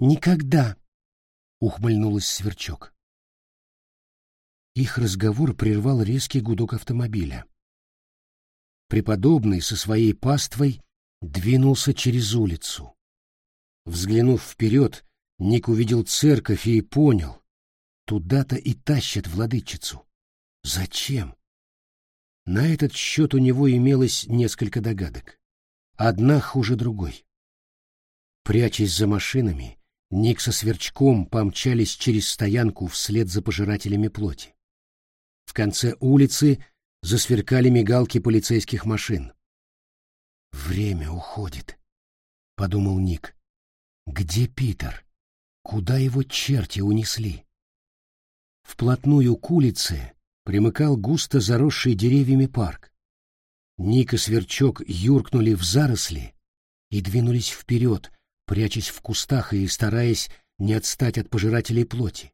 никогда!» — ухмыльнулась Сверчок. Их разговор прервал резкий гудок автомобиля. Преподобный со своей паствой двинулся через улицу. Взглянув вперед, Ник увидел церковь и понял, туда-то и тащат владычицу. Зачем? На этот счет у него имелось несколько догадок. Одна хуже другой. Прячась за машинами, Ник со сверчком помчались через стоянку вслед за пожирателями плоти. В конце улицы засверкали мигалки полицейских машин. «Время уходит», — подумал Ник. «Где Питер? Куда его черти унесли?» Вплотную к улице примыкал густо заросший деревьями парк. Ник и Сверчок юркнули в заросли и двинулись вперед, прячась в кустах и стараясь не отстать от пожирателей плоти.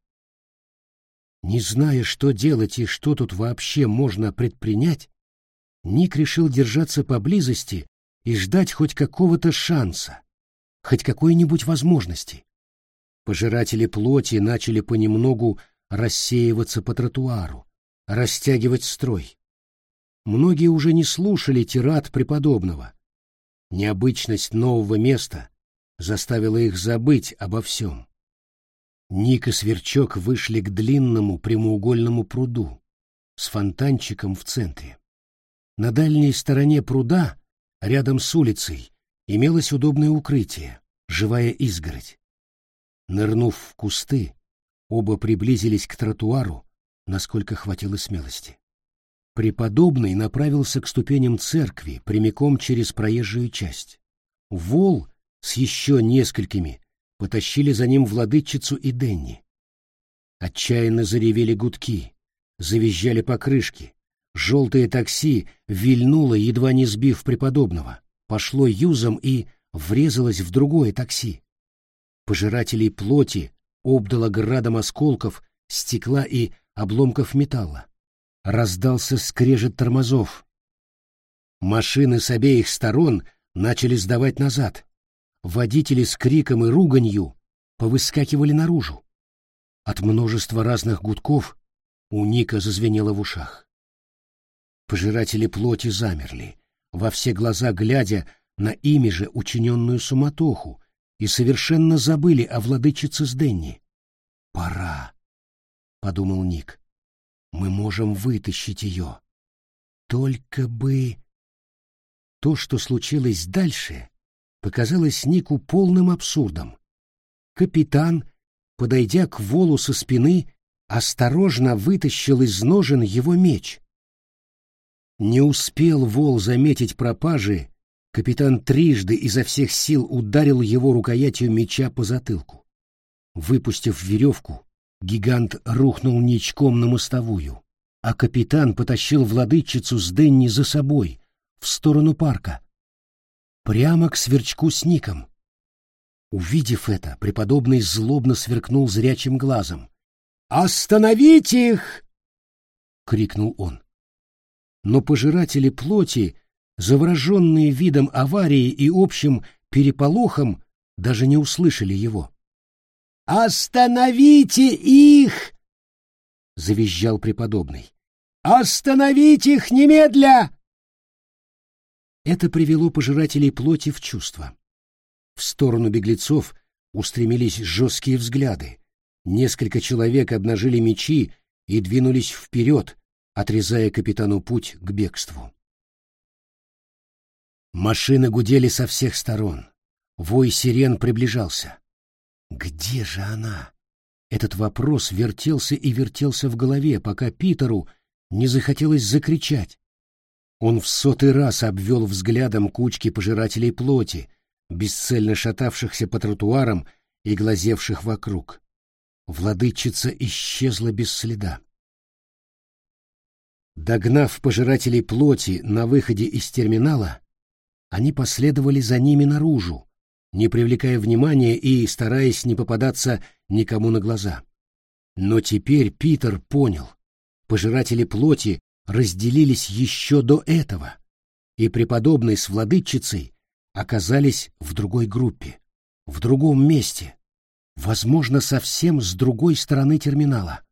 Не зная, что делать и что тут вообще можно предпринять, Ник решил держаться поблизости и ждать хоть какого-то шанса, хоть какой-нибудь возможности. Пожиратели плоти начали понемногу рассеиваться по тротуару, растягивать строй. Многие уже не слушали тират преподобного. Необычность нового места заставила их забыть обо всем. Ник и Сверчок вышли к длинному прямоугольному пруду с фонтанчиком в центре. На дальней стороне пруда, рядом с улицей, имелось удобное укрытие, живая изгородь. Нырнув в кусты, оба приблизились к тротуару, насколько хватило смелости. Преподобный направился к ступеням церкви прямиком через проезжую часть. Вол с еще несколькими потащили за ним владычицу и Денни. Отчаянно заревели гудки, завизжали покрышки. Желтое такси вильнуло, едва не сбив преподобного, пошло юзом и врезалось в другое такси. Пожирателей плоти обдало градом осколков, стекла и обломков металла. Раздался скрежет тормозов. Машины с обеих сторон начали сдавать назад. Водители с криком и руганью повыскакивали наружу. От множества разных гудков у Ника зазвенело в ушах. Пожиратели плоти замерли, во все глаза глядя на ими же учиненную суматоху, и совершенно забыли о владычице с Денни. «Пора», — подумал Ник. «Мы можем вытащить ее. Только бы...» То, что случилось дальше, показалось Нику полным абсурдом. Капитан, подойдя к волу со спины, осторожно вытащил из ножен его меч. Не успел вол заметить пропажи, Капитан трижды изо всех сил ударил его рукоятью меча по затылку. Выпустив веревку, гигант рухнул ничком на мостовую, а капитан потащил владычицу с Денни за собой, в сторону парка, прямо к сверчку с Ником. Увидев это, преподобный злобно сверкнул зрячим глазом. «Остановить их!» — крикнул он. Но пожиратели плоти завороженные видом аварии и общим переполохом, даже не услышали его. «Остановите их!» — завизжал преподобный. «Остановите их немедля!» Это привело пожирателей плоти в чувство. В сторону беглецов устремились жесткие взгляды. Несколько человек обнажили мечи и двинулись вперед, отрезая капитану путь к бегству. Машины гудели со всех сторон. Вой сирен приближался. Где же она? Этот вопрос вертелся и вертелся в голове, пока Питеру не захотелось закричать. Он в сотый раз обвел взглядом кучки пожирателей плоти, бесцельно шатавшихся по тротуарам и глазевших вокруг. Владычица исчезла без следа. Догнав пожирателей плоти на выходе из терминала, они последовали за ними наружу, не привлекая внимания и стараясь не попадаться никому на глаза. Но теперь Питер понял, пожиратели плоти разделились еще до этого, и преподобный с владычицей оказались в другой группе, в другом месте, возможно, совсем с другой стороны терминала.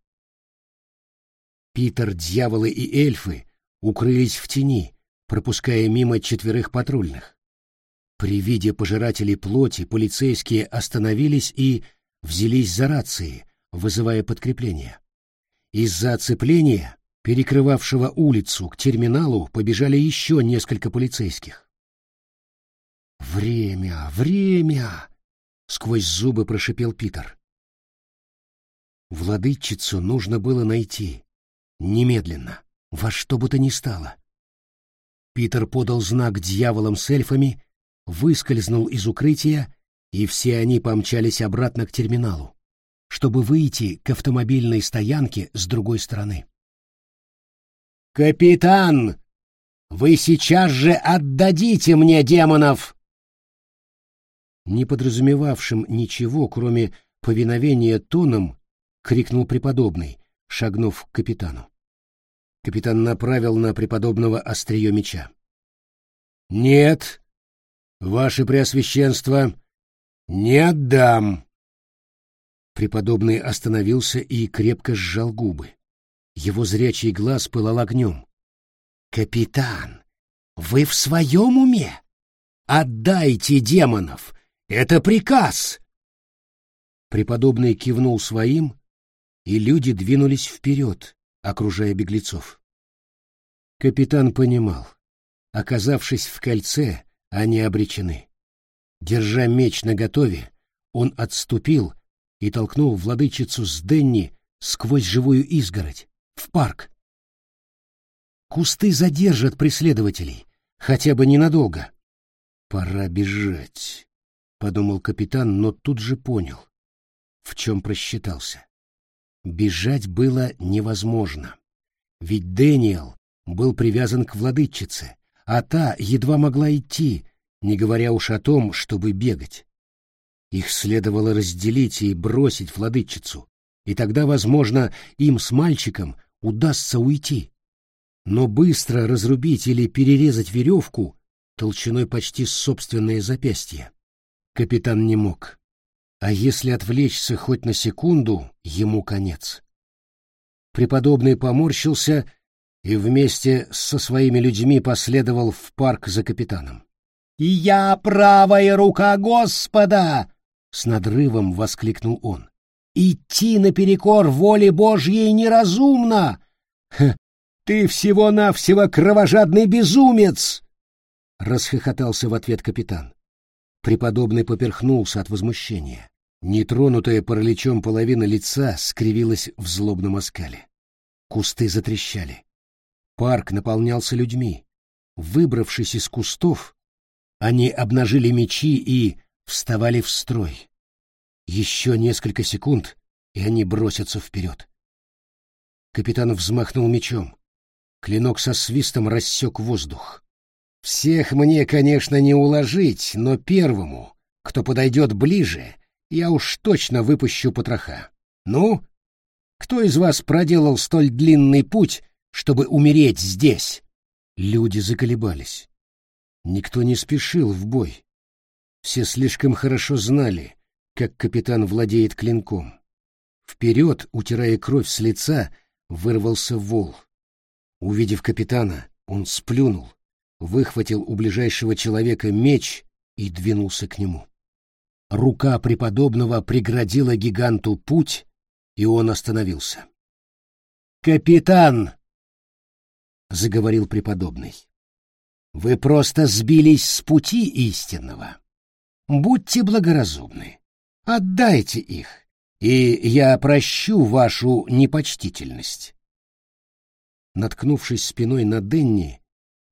Питер, дьяволы и эльфы укрылись в тени, пропуская мимо четверых патрульных. При виде пожирателей плоти полицейские остановились и взялись за рации, вызывая подкрепление. Из-за оцепления, перекрывавшего улицу к терминалу, побежали еще несколько полицейских. «Время! Время!» — сквозь зубы прошипел Питер. Владычицу нужно было найти. Немедленно, во что бы то ни стало. Питер подал знак дьяволам с эльфами, выскользнул из укрытия, и все они помчались обратно к терминалу, чтобы выйти к автомобильной стоянке с другой стороны. «Капитан, вы сейчас же отдадите мне демонов!» Не подразумевавшим ничего, кроме повиновения тоном, крикнул преподобный, шагнув к капитану. Капитан направил на преподобного острие меча. «Нет, ваше преосвященство, не отдам!» Преподобный остановился и крепко сжал губы. Его зрячий глаз пылал огнем. «Капитан, вы в своем уме? Отдайте демонов! Это приказ!» Преподобный кивнул своим, и люди двинулись вперед, окружая беглецов. Капитан понимал, оказавшись в кольце, они обречены. Держа меч наготове, он отступил и толкнул владычицу с Денни сквозь живую изгородь, в парк. Кусты задержат преследователей, хотя бы ненадолго. Пора бежать. — подумал капитан, но тут же понял, в чем просчитался. Бежать было невозможно, ведь Дэниел был привязан к владычице, а та едва могла идти, не говоря уж о том, чтобы бегать. Их следовало разделить и бросить владычицу, и тогда, возможно, им с мальчиком удастся уйти. Но быстро разрубить или перерезать веревку толщиной почти собственное запястье капитан не мог. А если отвлечься хоть на секунду, ему конец. Преподобный поморщился и вместе со своими людьми последовал в парк за капитаном. «Я правая рука Господа!» — с надрывом воскликнул он. «Идти наперекор воле Божьей неразумно! Ха, ты всего-навсего кровожадный безумец!» — расхохотался в ответ капитан. Преподобный поперхнулся от возмущения. Нетронутая параличом половина лица скривилась в злобном оскале. Кусты затрещали. Парк наполнялся людьми. Выбравшись из кустов, они обнажили мечи и вставали в строй. Еще несколько секунд, и они бросятся вперед. Капитан взмахнул мечом. Клинок со свистом рассек воздух. Всех мне, конечно, не уложить, но первому, кто подойдет ближе, я уж точно выпущу потроха. Ну, кто из вас проделал столь длинный путь, чтобы умереть здесь? Люди заколебались. Никто не спешил в бой. Все слишком хорошо знали, как капитан владеет клинком. Вперед, утирая кровь с лица, вырвался вол. Увидев капитана, он сплюнул, выхватил у ближайшего человека меч и двинулся к нему. Рука преподобного преградила гиганту путь, и он остановился. «Капитан!» — заговорил преподобный. «Вы просто сбились с пути истинного. Будьте благоразумны, отдайте их, и я прощу вашу непочтительность». Наткнувшись спиной на Денни,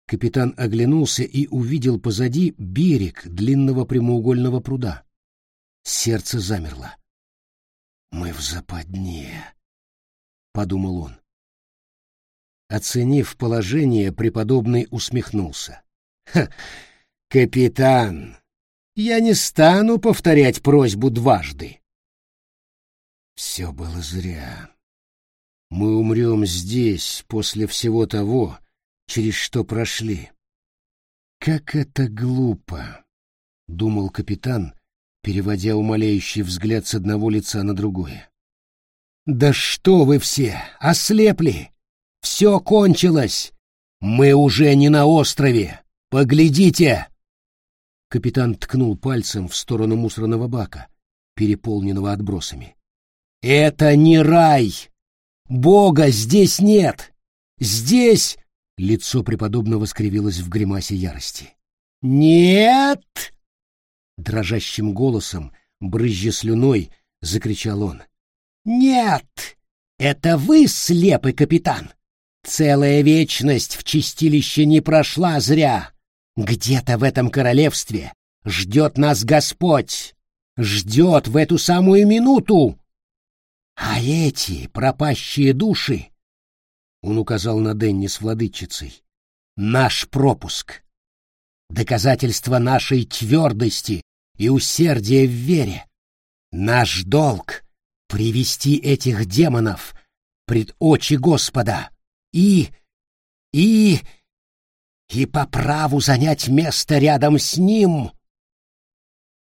Капитан оглянулся и увидел позади берег длинного прямоугольного пруда. Сердце замерло. «Мы в западне», — подумал он. Оценив положение, преподобный усмехнулся. «Ха, капитан, я не стану повторять просьбу дважды». Все было зря. Мы умрем здесь после всего того, через что прошли. Как это глупо, думал капитан, переводя умоляющий взгляд с одного лица на другое. Да что вы все, ослепли? Все кончилось. Мы уже не на острове. Поглядите. Капитан ткнул пальцем в сторону мусорного бака, переполненного отбросами. Это не рай. Бога здесь нет. Здесь Лицо преподобного скривилось в гримасе ярости. «Нет!» Дрожащим голосом, брызжа слюной, закричал он. «Нет! Это вы слепый капитан! Целая вечность в чистилище не прошла зря! Где-то в этом королевстве ждет нас Господь! Ждет в эту самую минуту! А эти пропащие души он указал на Денни с владычицей. Наш пропуск. Доказательство нашей твердости и усердия в вере. Наш долг — привести этих демонов пред очи Господа и... и... и по праву занять место рядом с Ним.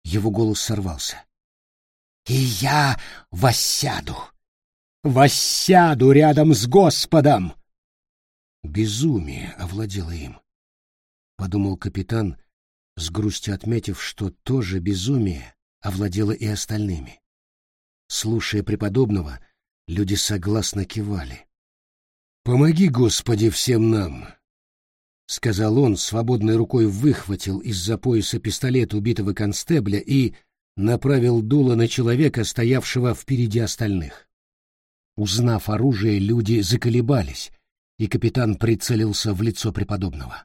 Его голос сорвался. И я воссяду воссяду рядом с Господом. Безумие овладело им, подумал капитан, с грустью отметив, что тоже безумие овладело и остальными. Слушая преподобного, люди согласно кивали. «Помоги, Господи, всем нам!» — сказал он, свободной рукой выхватил из-за пояса пистолет убитого констебля и направил дуло на человека, стоявшего впереди остальных. Узнав оружие, люди заколебались, и капитан прицелился в лицо преподобного.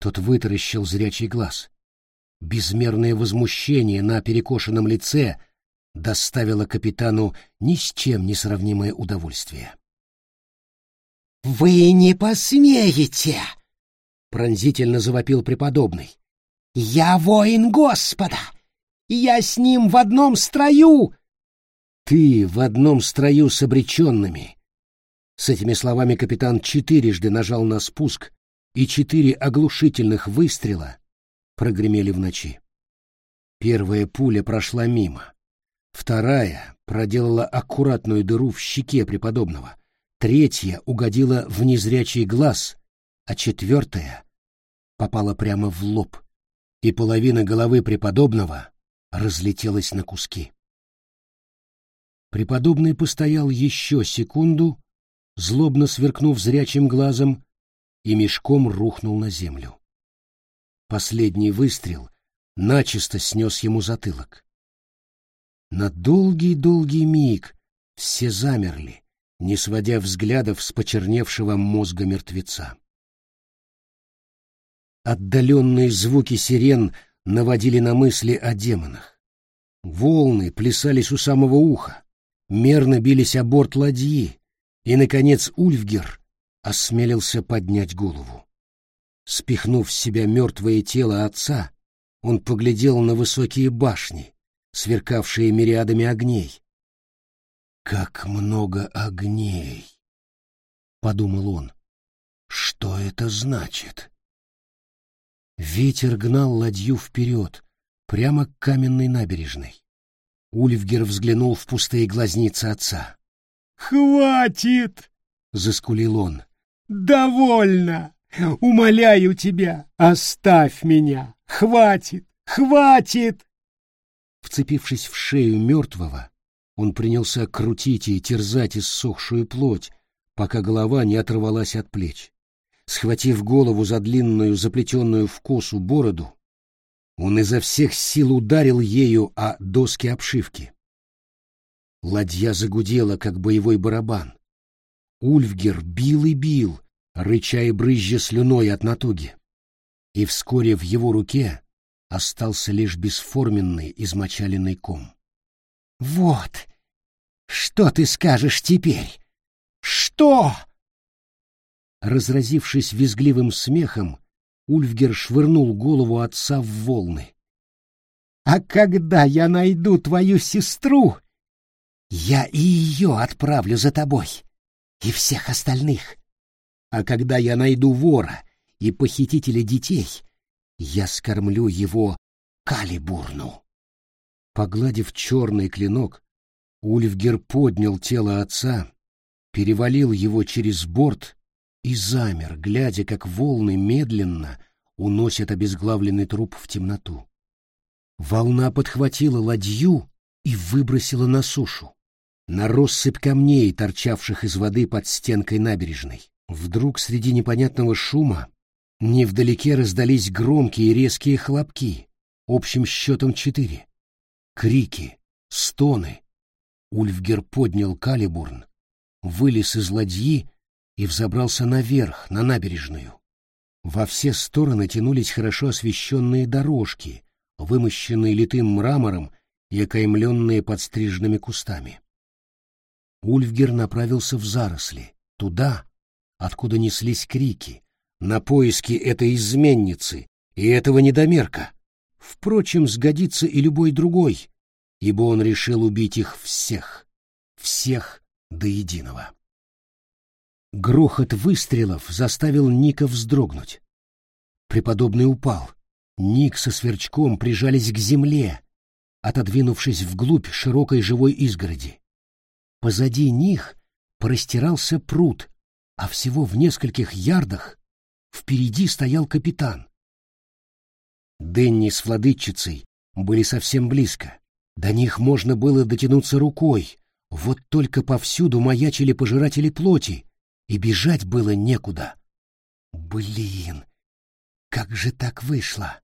Тот вытаращил зрячий глаз. Безмерное возмущение на перекошенном лице доставило капитану ни с чем не сравнимое удовольствие. «Вы не посмеете!» — пронзительно завопил преподобный. «Я воин Господа! Я с ним в одном строю!» «Ты в одном строю с обреченными!» С этими словами капитан четырежды нажал на спуск, и четыре оглушительных выстрела прогремели в ночи. Первая пуля прошла мимо. Вторая проделала аккуратную дыру в щеке преподобного. Третья угодила в незрячий глаз, а четвертая попала прямо в лоб, и половина головы преподобного разлетелась на куски. Преподобный постоял еще секунду, злобно сверкнув зрячим глазом, и мешком рухнул на землю. Последний выстрел начисто снес ему затылок. На долгий-долгий миг все замерли, не сводя взглядов с почерневшего мозга мертвеца. Отдаленные звуки сирен наводили на мысли о демонах. Волны плясались у самого уха, мерно бились о борт ладьи, и, наконец, Ульфгер осмелился поднять голову. Спихнув с себя мертвое тело отца, он поглядел на высокие башни, сверкавшие мириадами огней. «Как много огней!» — подумал он. «Что это значит?» Ветер гнал ладью вперед, прямо к каменной набережной. Ульфгер взглянул в пустые глазницы отца. «Хватит!» — заскулил он. «Довольно! Умоляю тебя, оставь меня! Хватит! Хватит!» Вцепившись в шею мертвого, он принялся крутить и терзать иссохшую плоть, пока голова не оторвалась от плеч. Схватив голову за длинную, заплетенную в косу бороду, он изо всех сил ударил ею о доски обшивки. Ладья загудела, как боевой барабан. Ульфгер бил и бил, рыча и брызжа слюной от натуги. И вскоре в его руке остался лишь бесформенный измочаленный ком. «Вот! Что ты скажешь теперь? Что?» Разразившись визгливым смехом, Ульфгер швырнул голову отца в волны. «А когда я найду твою сестру, я и ее отправлю за тобой, и всех остальных. А когда я найду вора и похитителя детей, я скормлю его Калибурну. Погладив черный клинок, Ульфгер поднял тело отца, перевалил его через борт и замер, глядя, как волны медленно уносят обезглавленный труп в темноту. Волна подхватила ладью и выбросила на сушу на россыпь камней, торчавших из воды под стенкой набережной. Вдруг среди непонятного шума невдалеке раздались громкие резкие хлопки, общим счетом четыре. Крики, стоны. Ульфгер поднял калибурн, вылез из ладьи и взобрался наверх, на набережную. Во все стороны тянулись хорошо освещенные дорожки, вымощенные литым мрамором и окаймленные подстриженными кустами. Ульфгер направился в заросли, туда, откуда неслись крики, на поиски этой изменницы и этого недомерка. Впрочем, сгодится и любой другой, ибо он решил убить их всех, всех до единого. Грохот выстрелов заставил Ника вздрогнуть. Преподобный упал. Ник со сверчком прижались к земле, отодвинувшись вглубь широкой живой изгороди. Позади них простирался пруд, а всего в нескольких ярдах впереди стоял капитан. Денни с владычицей были совсем близко. До них можно было дотянуться рукой, вот только повсюду маячили пожиратели плоти, и бежать было некуда. Блин, как же так вышло?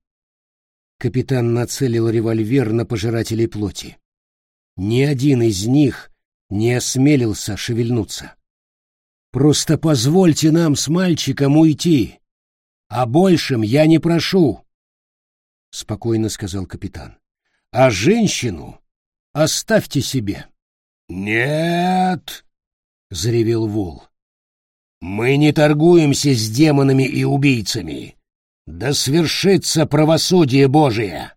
Капитан нацелил револьвер на пожирателей плоти. Ни один из них не осмелился шевельнуться. «Просто позвольте нам с мальчиком уйти. О большем я не прошу». — спокойно сказал капитан. «А женщину оставьте себе». «Нет!» — заревел Вол. «Мы не торгуемся с демонами и убийцами. Да свершится правосудие Божие!»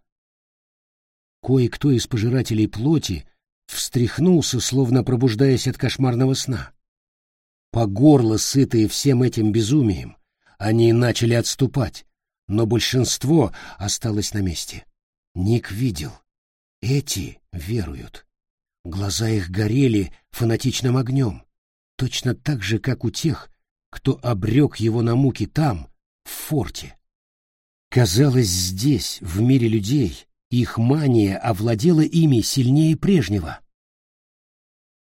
Кое-кто из пожирателей плоти встряхнулся, словно пробуждаясь от кошмарного сна. По горло сытые всем этим безумием, они начали отступать, но большинство осталось на месте. Ник видел. Эти веруют. Глаза их горели фанатичным огнем, точно так же, как у тех, кто обрек его на муки там, в форте. Казалось, здесь, в мире людей, их мания овладела ими сильнее прежнего.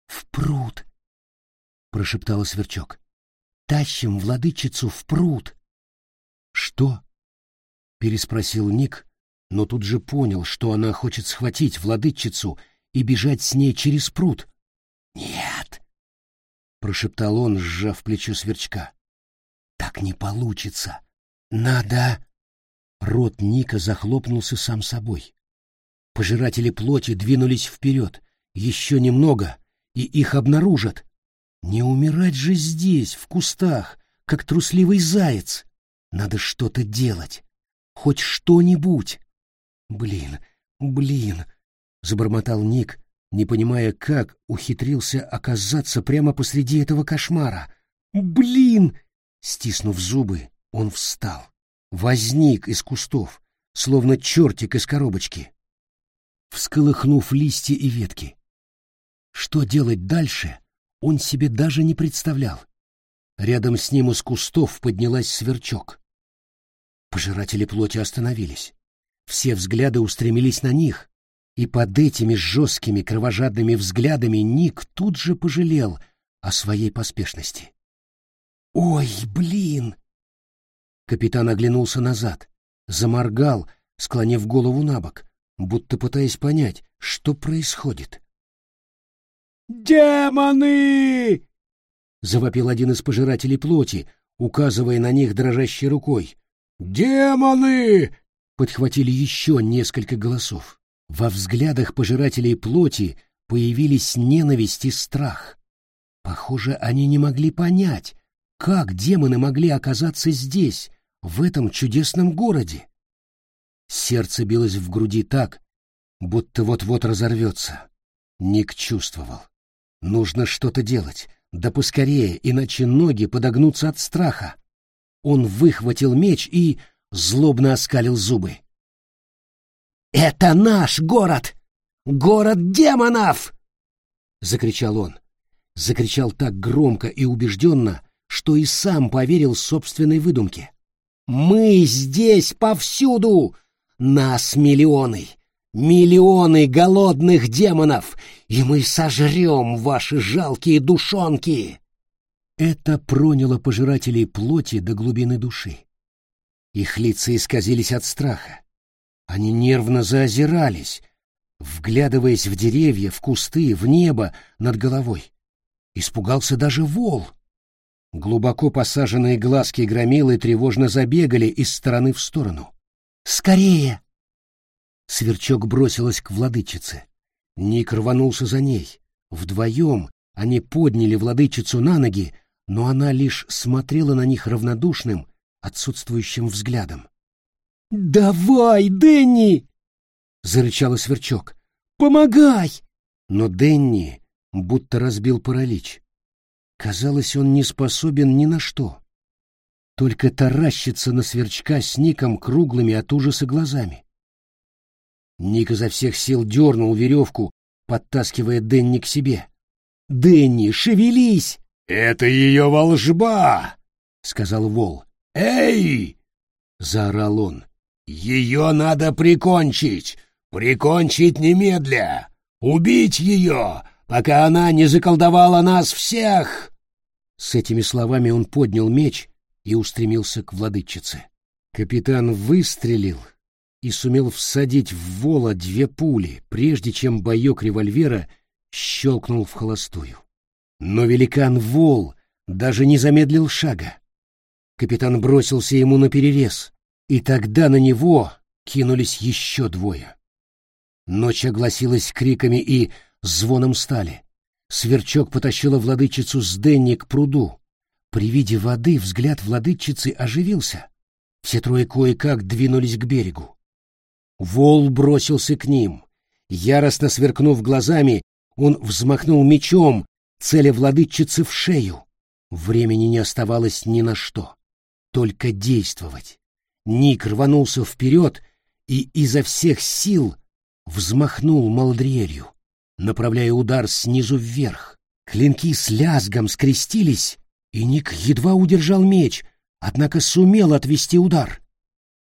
«В пруд!» — прошептала Сверчок. «Тащим владычицу в пруд!» «Что?» — переспросил Ник, но тут же понял, что она хочет схватить владычицу и бежать с ней через пруд. «Нет!» — прошептал он, сжав плечо сверчка. «Так не получится. Надо...» Рот Ника захлопнулся сам собой. Пожиратели плоти двинулись вперед. Еще немного, и их обнаружат. Не умирать же здесь, в кустах, как трусливый заяц. Надо что-то делать. Хоть что-нибудь. Блин, блин, забормотал Ник, не понимая, как ухитрился оказаться прямо посреди этого кошмара. Блин! Стиснув зубы, он встал. Возник из кустов, словно чертик из коробочки, всколыхнув листья и ветки. Что делать дальше, он себе даже не представлял. Рядом с ним из кустов поднялась сверчок. Пожиратели плоти остановились. Все взгляды устремились на них, и под этими жесткими кровожадными взглядами Ник тут же пожалел о своей поспешности. «Ой, блин!» Капитан оглянулся назад, заморгал, склонив голову на бок, будто пытаясь понять, что происходит. «Демоны!» — завопил один из пожирателей плоти, указывая на них дрожащей рукой. «Демоны!» — подхватили еще несколько голосов. Во взглядах пожирателей плоти появились ненависть и страх. Похоже, они не могли понять, как демоны могли оказаться здесь, в этом чудесном городе. Сердце билось в груди так, будто вот-вот разорвется. Ник чувствовал. Нужно что-то делать, да поскорее, иначе ноги подогнутся от страха. Он выхватил меч и злобно оскалил зубы. «Это наш город! Город демонов!» — закричал он. Закричал так громко и убежденно, что и сам поверил собственной выдумке. «Мы здесь повсюду! Нас миллионы! Миллионы голодных демонов! И мы сожрем ваши жалкие душонки!» Это проняло пожирателей плоти до глубины души. Их лица исказились от страха. Они нервно заозирались, вглядываясь в деревья, в кусты, в небо над головой. Испугался даже вол. Глубоко посаженные глазки громилы тревожно забегали из стороны в сторону. «Скорее!» Сверчок бросилась к владычице. Ник рванулся за ней. Вдвоем они подняли владычицу на ноги, но она лишь смотрела на них равнодушным, отсутствующим взглядом. «Давай, Дэнни!» — зарычала Сверчок. «Помогай!» Но Дэнни будто разбил паралич. Казалось, он не способен ни на что. Только таращится на Сверчка с Ником круглыми от ужаса глазами. Ник изо всех сил дернул веревку, подтаскивая Дэнни к себе. «Дэнни, шевелись!» «Это ее волжба!» — сказал Вол. «Эй!» — заорал он. «Ее надо прикончить! Прикончить немедля! Убить ее, пока она не заколдовала нас всех!» С этими словами он поднял меч и устремился к владычице. Капитан выстрелил и сумел всадить в Вола две пули, прежде чем боек револьвера щелкнул в холостую. Но великан Вол даже не замедлил шага. Капитан бросился ему на перерез, и тогда на него кинулись еще двое. Ночь огласилась криками и звоном стали. Сверчок потащила владычицу с Денни к пруду. При виде воды взгляд владычицы оживился. Все трое кое-как двинулись к берегу. Вол бросился к ним. Яростно сверкнув глазами, он взмахнул мечом, целя владычицы в шею. Времени не оставалось ни на что. Только действовать. Ник рванулся вперед и изо всех сил взмахнул молдрелью, направляя удар снизу вверх. Клинки с лязгом скрестились, и Ник едва удержал меч, однако сумел отвести удар.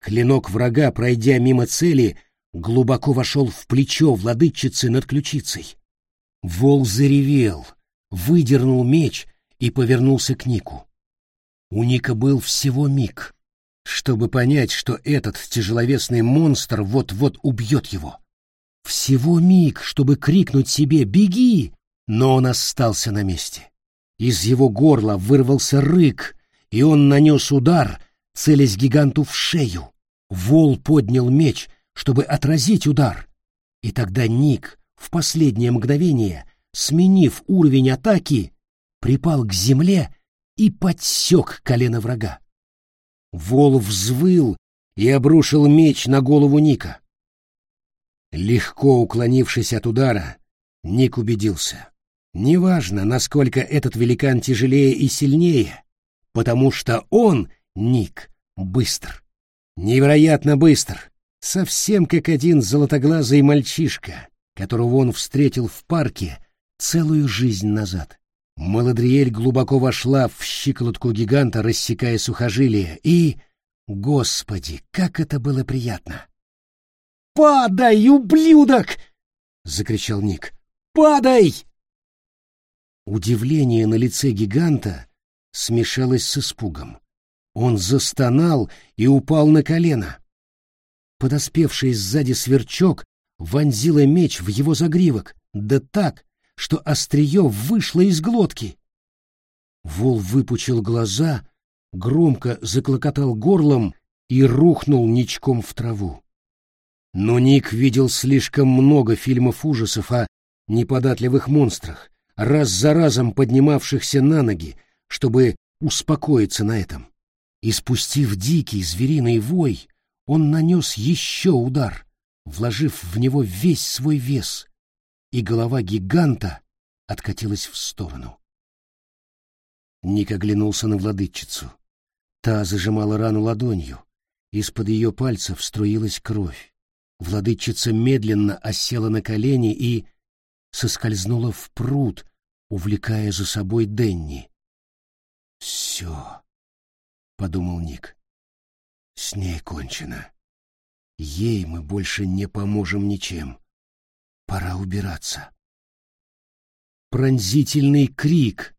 Клинок врага, пройдя мимо цели, глубоко вошел в плечо владычицы над ключицей. Вол заревел, выдернул меч и повернулся к Нику. У Ника был всего миг, чтобы понять, что этот тяжеловесный монстр вот-вот убьет его. Всего миг, чтобы крикнуть себе «Беги!», но он остался на месте. Из его горла вырвался рык, и он нанес удар, целясь гиганту в шею. Вол поднял меч, чтобы отразить удар. И тогда Ник, в последнее мгновение, сменив уровень атаки, припал к земле и подсек колено врага. Вол взвыл и обрушил меч на голову Ника. Легко уклонившись от удара, Ник убедился. Неважно, насколько этот великан тяжелее и сильнее, потому что он, Ник, быстр. Невероятно быстр. Совсем как один золотоглазый мальчишка, которого он встретил в парке целую жизнь назад. Маладриэль глубоко вошла в щиколотку гиганта, рассекая сухожилия, и... Господи, как это было приятно! «Падай, ублюдок!» — закричал Ник. «Падай!» Удивление на лице гиганта смешалось с испугом. Он застонал и упал на колено. Подоспевший сзади сверчок вонзила меч в его загривок, да так, что острие вышло из глотки. Вол выпучил глаза, громко заклокотал горлом и рухнул ничком в траву. Но Ник видел слишком много фильмов ужасов о неподатливых монстрах, раз за разом поднимавшихся на ноги, чтобы успокоиться на этом. И спустив дикий звериный вой, он нанес еще удар, вложив в него весь свой вес, и голова гиганта откатилась в сторону. Ник оглянулся на владычицу. Та зажимала рану ладонью. Из-под ее пальцев струилась кровь. Владычица медленно осела на колени и соскользнула в пруд, увлекая за собой Денни. «Все», — подумал Ник, — «с ней кончено. Ей мы больше не поможем ничем. Пора убираться». Пронзительный крик,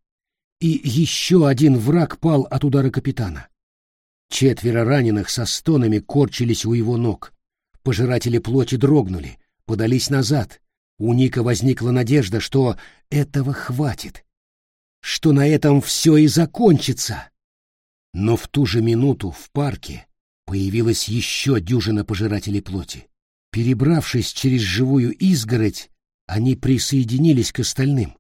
и еще один враг пал от удара капитана. Четверо раненых со стонами корчились у его ног. Пожиратели плоти дрогнули, подались назад. У Ника возникла надежда, что этого хватит, что на этом все и закончится. Но в ту же минуту в парке появилась еще дюжина пожирателей плоти. Перебравшись через живую изгородь, они присоединились к остальным.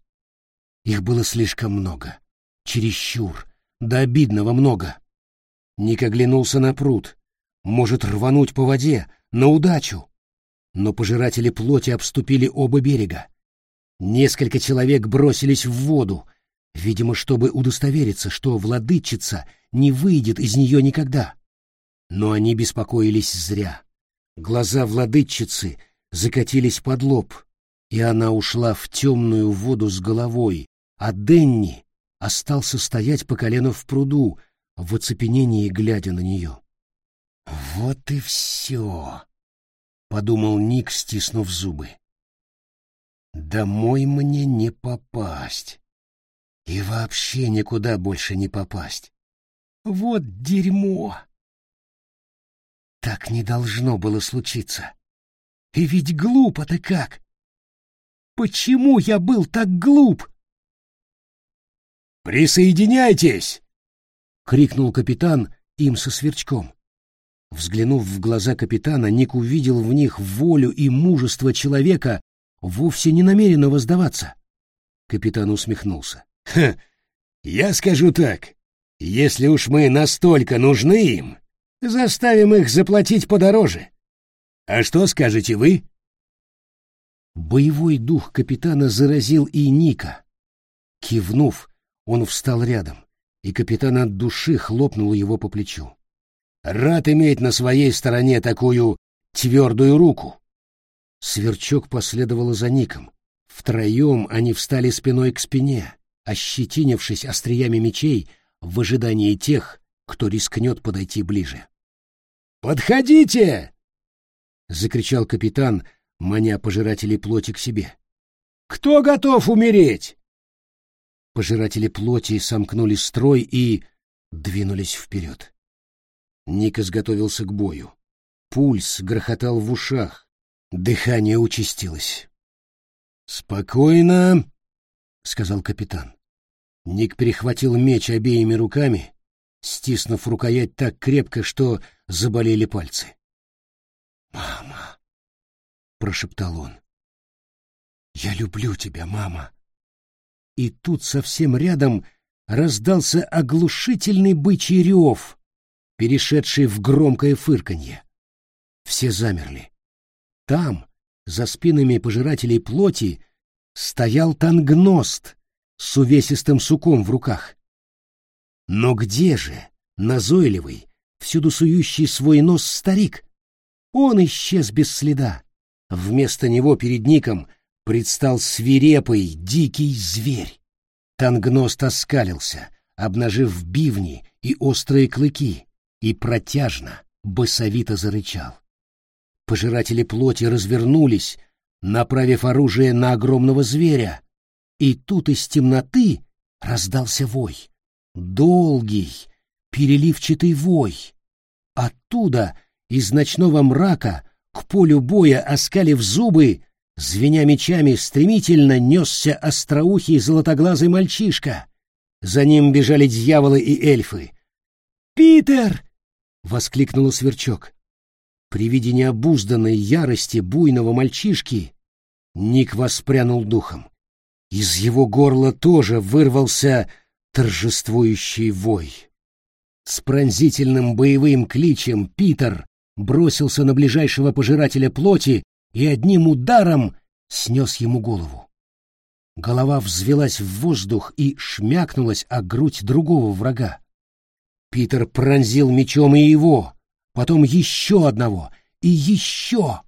Их было слишком много, чересчур, до обидного много. Ник оглянулся на пруд, может рвануть по воде, на удачу. Но пожиратели плоти обступили оба берега. Несколько человек бросились в воду, видимо, чтобы удостовериться, что владычица не выйдет из нее никогда. Но они беспокоились зря. Глаза владычицы закатились под лоб, и она ушла в темную воду с головой, а Денни остался стоять по колено в пруду, в оцепенении глядя на нее. «Вот и все», — подумал Ник, стиснув зубы. «Домой мне не попасть. И вообще никуда больше не попасть. Вот дерьмо!» Так не должно было случиться. И ведь глупо-то как! Почему я был так глуп? «Присоединяйтесь!» — крикнул капитан им со сверчком. Взглянув в глаза капитана, Ник увидел в них волю и мужество человека, вовсе не намеренного сдаваться. Капитан усмехнулся. «Ха! Я скажу так. Если уж мы настолько нужны им, заставим их заплатить подороже. А что скажете вы?» Боевой дух капитана заразил и Ника. Кивнув, он встал рядом, и капитан от души хлопнул его по плечу. «Рад иметь на своей стороне такую твердую руку!» Сверчок последовала за Ником. Втроем они встали спиной к спине, ощетинившись остриями мечей в ожидании тех, кто рискнет подойти ближе. «Подходите!» — закричал капитан, маня пожирателей плоти к себе. «Кто готов умереть?» Пожиратели плоти сомкнули строй и двинулись вперед. Ник изготовился к бою. Пульс грохотал в ушах, дыхание участилось. «Спокойно», — сказал капитан. Ник перехватил меч обеими руками, стиснув рукоять так крепко, что заболели пальцы. «Мама!» — прошептал он. «Я люблю тебя, мама!» И тут совсем рядом раздался оглушительный бычий рев, перешедший в громкое фырканье. Все замерли. Там, за спинами пожирателей плоти, стоял тангност с увесистым суком в руках. Но где же назойливый, всюду сующий свой нос старик? Он исчез без следа. Вместо него перед Ником предстал свирепый, дикий зверь. Тангност оскалился, обнажив бивни и острые клыки, и протяжно, басовито зарычал. Пожиратели плоти развернулись, направив оружие на огромного зверя, и тут из темноты раздался вой. Долгий, переливчатый вой. Оттуда, из ночного мрака, к полю боя, оскалив зубы, звеня мечами, стремительно несся остроухий золотоглазый мальчишка. За ним бежали дьяволы и эльфы. «Питер!» — воскликнул Сверчок. При виде необузданной ярости буйного мальчишки Ник воспрянул духом. Из его горла тоже вырвался торжествующий вой. С пронзительным боевым кличем Питер бросился на ближайшего пожирателя плоти и одним ударом снес ему голову. Голова взвелась в воздух и шмякнулась о грудь другого врага. Питер пронзил мечом и его, потом еще одного и еще.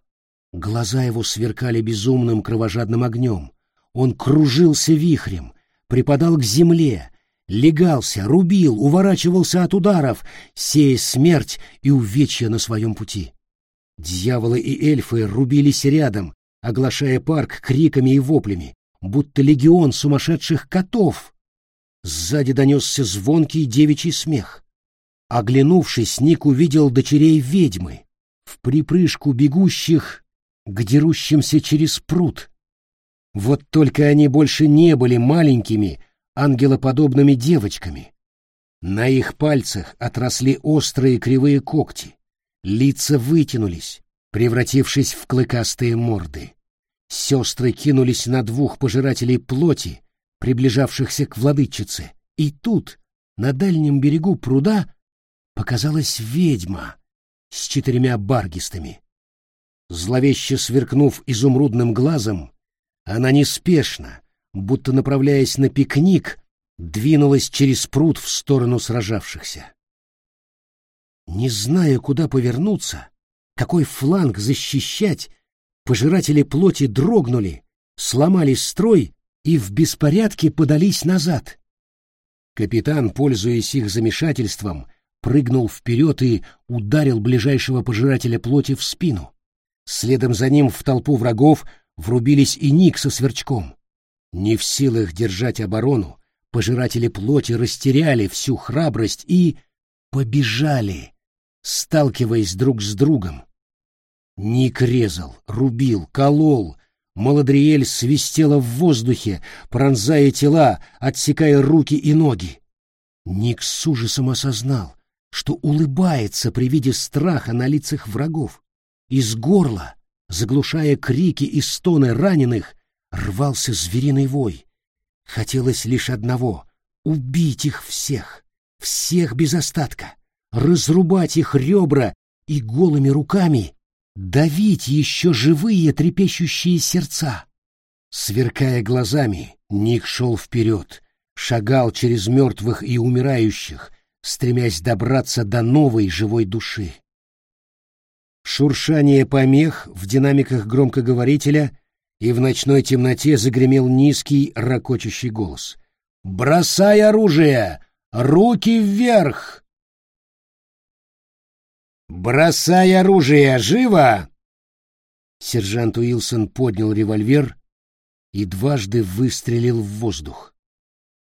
Глаза его сверкали безумным кровожадным огнем. Он кружился вихрем, припадал к земле, легался, рубил, уворачивался от ударов, сея смерть и увечья на своем пути. Дьяволы и эльфы рубились рядом, оглашая парк криками и воплями, будто легион сумасшедших котов. Сзади донесся звонкий девичий смех. Оглянувшись, Ник увидел дочерей ведьмы, в припрыжку бегущих к дерущимся через пруд. Вот только они больше не были маленькими, ангелоподобными девочками. На их пальцах отросли острые кривые когти, лица вытянулись, превратившись в клыкастые морды. Сестры кинулись на двух пожирателей плоти, приближавшихся к владычице, и тут, на дальнем берегу пруда, показалась ведьма с четырьмя баргистами. Зловеще сверкнув изумрудным глазом, она неспешно, будто направляясь на пикник, двинулась через пруд в сторону сражавшихся. Не зная, куда повернуться, какой фланг защищать, пожиратели плоти дрогнули, сломали строй и в беспорядке подались назад. Капитан, пользуясь их замешательством, прыгнул вперед и ударил ближайшего пожирателя плоти в спину. Следом за ним в толпу врагов врубились и Ник со сверчком. Не в силах держать оборону, пожиратели плоти растеряли всю храбрость и побежали, сталкиваясь друг с другом. Ник резал, рубил, колол, Маладриэль свистела в воздухе, пронзая тела, отсекая руки и ноги. Ник с ужасом осознал, что улыбается при виде страха на лицах врагов. Из горла, заглушая крики и стоны раненых, рвался звериный вой. Хотелось лишь одного — убить их всех, всех без остатка, разрубать их ребра и голыми руками давить еще живые трепещущие сердца. Сверкая глазами, Ник шел вперед, шагал через мертвых и умирающих, стремясь добраться до новой живой души. Шуршание помех в динамиках громкоговорителя и в ночной темноте загремел низкий, ракочущий голос. «Бросай оружие! Руки вверх!» «Бросай оружие! Живо!» Сержант Уилсон поднял револьвер и дважды выстрелил в воздух.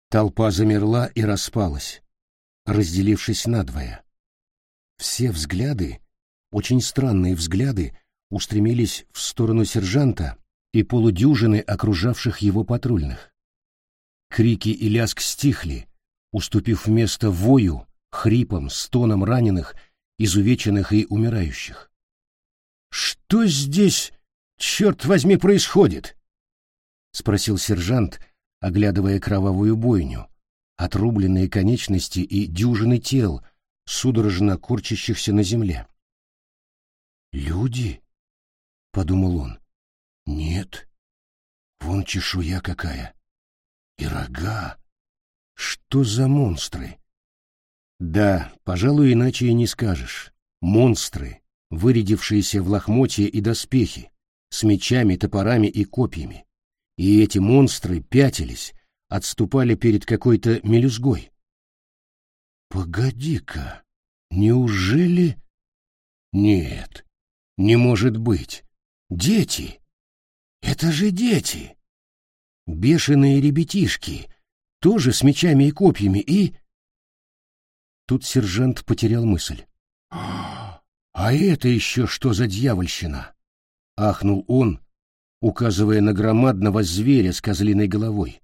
Толпа замерла и распалась, разделившись надвое. Все взгляды, очень странные взгляды, устремились в сторону сержанта и полудюжины окружавших его патрульных. Крики и лязг стихли, уступив место вою, хрипам, стонам раненых, изувеченных и умирающих. «Что здесь, черт возьми, происходит?» — спросил сержант, оглядывая кровавую бойню, отрубленные конечности и дюжины тел, судорожно корчащихся на земле. «Люди?» — подумал он. «Нет. Вон чешуя какая. И рога. Что за монстры?» Да, пожалуй, иначе и не скажешь. Монстры, вырядившиеся в лохмотья и доспехи, с мечами, топорами и копьями. И эти монстры пятились, отступали перед какой-то мелюзгой. Погоди-ка, неужели... Нет, не может быть. Дети! Это же дети! Бешеные ребятишки, тоже с мечами и копьями, и... Тут сержант потерял мысль. «А это еще что за дьявольщина?» — ахнул он, указывая на громадного зверя с козлиной головой.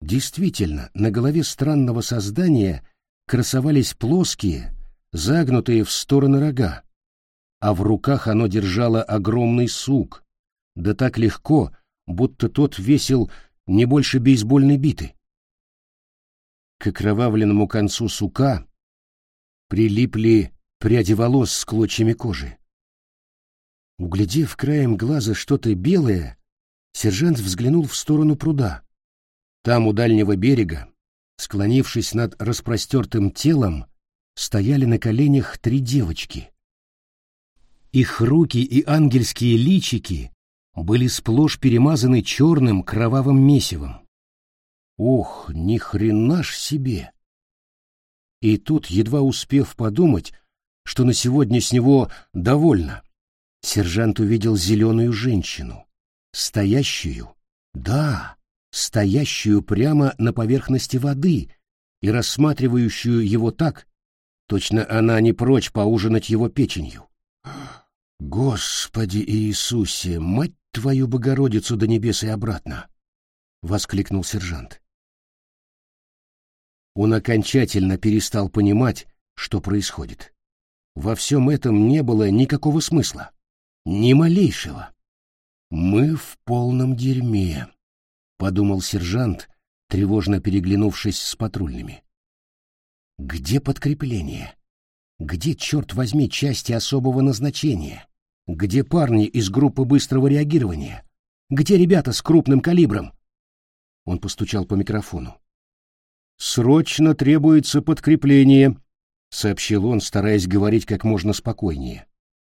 Действительно, на голове странного создания красовались плоские, загнутые в стороны рога, а в руках оно держало огромный сук, да так легко, будто тот весил не больше бейсбольной биты. К окровавленному концу сука прилипли пряди волос с клочьями кожи. Углядев краем глаза что-то белое, сержант взглянул в сторону пруда. Там, у дальнего берега, склонившись над распростертым телом, стояли на коленях три девочки. Их руки и ангельские личики были сплошь перемазаны черным кровавым месивом. Ох, ни хрена ж себе! И тут, едва успев подумать, что на сегодня с него довольно, сержант увидел зеленую женщину, стоящую, да, стоящую прямо на поверхности воды и рассматривающую его так, точно она не прочь поужинать его печенью. «Господи Иисусе, мать твою Богородицу до небес и обратно!» — воскликнул сержант он окончательно перестал понимать, что происходит. Во всем этом не было никакого смысла, ни малейшего. «Мы в полном дерьме», — подумал сержант, тревожно переглянувшись с патрульными. «Где подкрепление? Где, черт возьми, части особого назначения? Где парни из группы быстрого реагирования? Где ребята с крупным калибром?» Он постучал по микрофону. «Срочно требуется подкрепление», — сообщил он, стараясь говорить как можно спокойнее.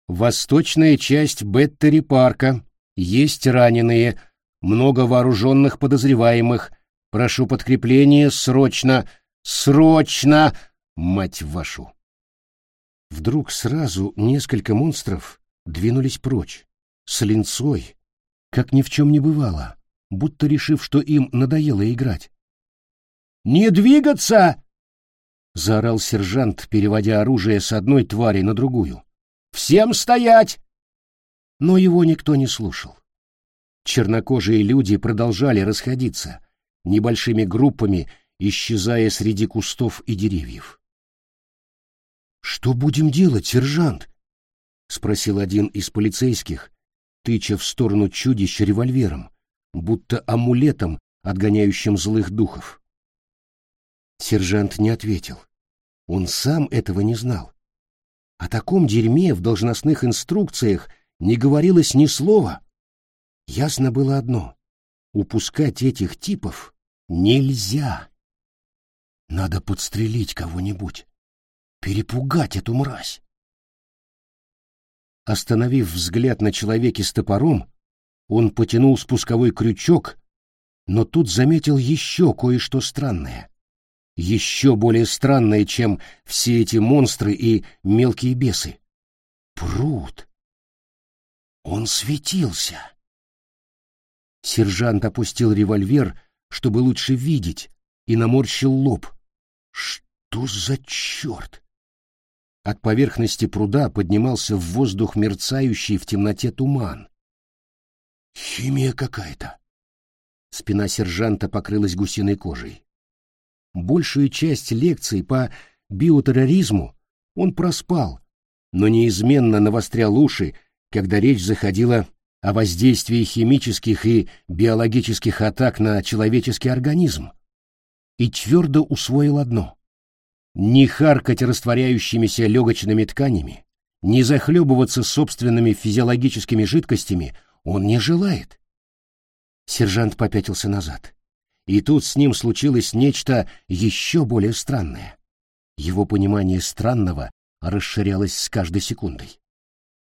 «Восточная часть Беттери-парка. Есть раненые, много вооруженных подозреваемых. Прошу подкрепления срочно, срочно, мать вашу!» Вдруг сразу несколько монстров двинулись прочь, с линцой, как ни в чем не бывало, будто решив, что им надоело играть. «Не двигаться!» — заорал сержант, переводя оружие с одной твари на другую. «Всем стоять!» Но его никто не слушал. Чернокожие люди продолжали расходиться, небольшими группами исчезая среди кустов и деревьев. «Что будем делать, сержант?» — спросил один из полицейских, тыча в сторону чудища револьвером, будто амулетом, отгоняющим злых духов. Сержант не ответил. Он сам этого не знал. О таком дерьме в должностных инструкциях не говорилось ни слова. Ясно было одно — упускать этих типов нельзя. Надо подстрелить кого-нибудь, перепугать эту мразь. Остановив взгляд на человеке с топором, он потянул спусковой крючок, но тут заметил еще кое-что странное. Еще более странное, чем все эти монстры и мелкие бесы. Пруд. Он светился. Сержант опустил револьвер, чтобы лучше видеть, и наморщил лоб. Что за черт? От поверхности пруда поднимался в воздух мерцающий в темноте туман. Химия какая-то. Спина сержанта покрылась гусиной кожей. Большую часть лекций по биотерроризму он проспал, но неизменно навострял уши, когда речь заходила о воздействии химических и биологических атак на человеческий организм. И твердо усвоил одно не харкать растворяющимися легочными тканями, не захлебываться собственными физиологическими жидкостями он не желает. Сержант попятился назад. И тут с ним случилось нечто еще более странное. Его понимание странного расширялось с каждой секундой,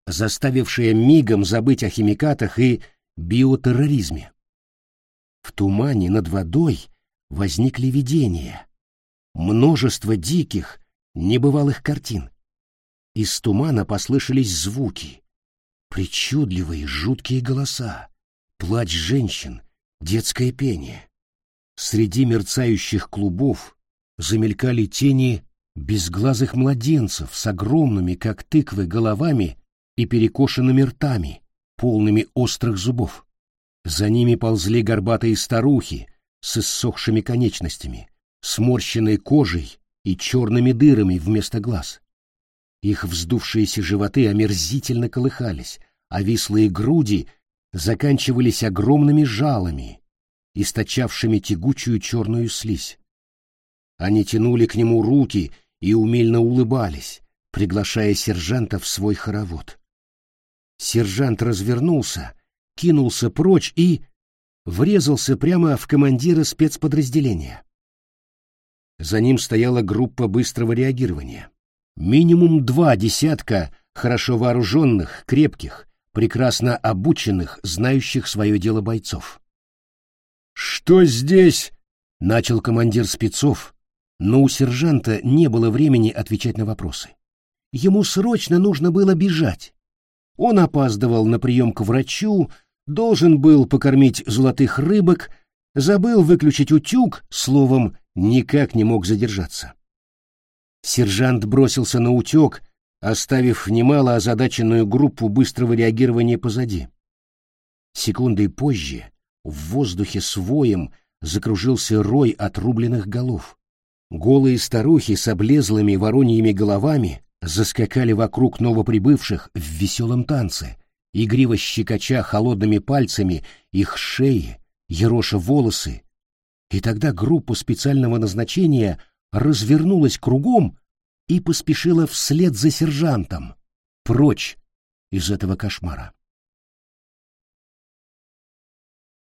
заставившее мигом забыть о химикатах и биотерроризме. В тумане над водой возникли видения — множество диких, небывалых картин. Из тумана послышались звуки, причудливые, жуткие голоса, плач женщин, детское пение. Среди мерцающих клубов замелькали тени безглазых младенцев с огромными, как тыквы, головами и перекошенными ртами, полными острых зубов. За ними ползли горбатые старухи с иссохшими конечностями, сморщенной кожей и черными дырами вместо глаз. Их вздувшиеся животы омерзительно колыхались, а вислые груди заканчивались огромными жалами, источавшими тягучую черную слизь. Они тянули к нему руки и умильно улыбались, приглашая сержанта в свой хоровод. Сержант развернулся, кинулся прочь и врезался прямо в командира спецподразделения. За ним стояла группа быстрого реагирования. Минимум два десятка хорошо вооруженных, крепких, прекрасно обученных, знающих свое дело бойцов. «Что здесь?» — начал командир спецов, но у сержанта не было времени отвечать на вопросы. Ему срочно нужно было бежать. Он опаздывал на прием к врачу, должен был покормить золотых рыбок, забыл выключить утюг, словом, никак не мог задержаться. Сержант бросился на утек, оставив немало озадаченную группу быстрого реагирования позади. Секундой позже в воздухе с воем закружился рой отрубленных голов. Голые старухи с облезлыми вороньими головами заскакали вокруг новоприбывших в веселом танце, игриво щекоча холодными пальцами их шеи, ероша волосы, и тогда группа специального назначения развернулась кругом и поспешила вслед за сержантом, прочь из этого кошмара.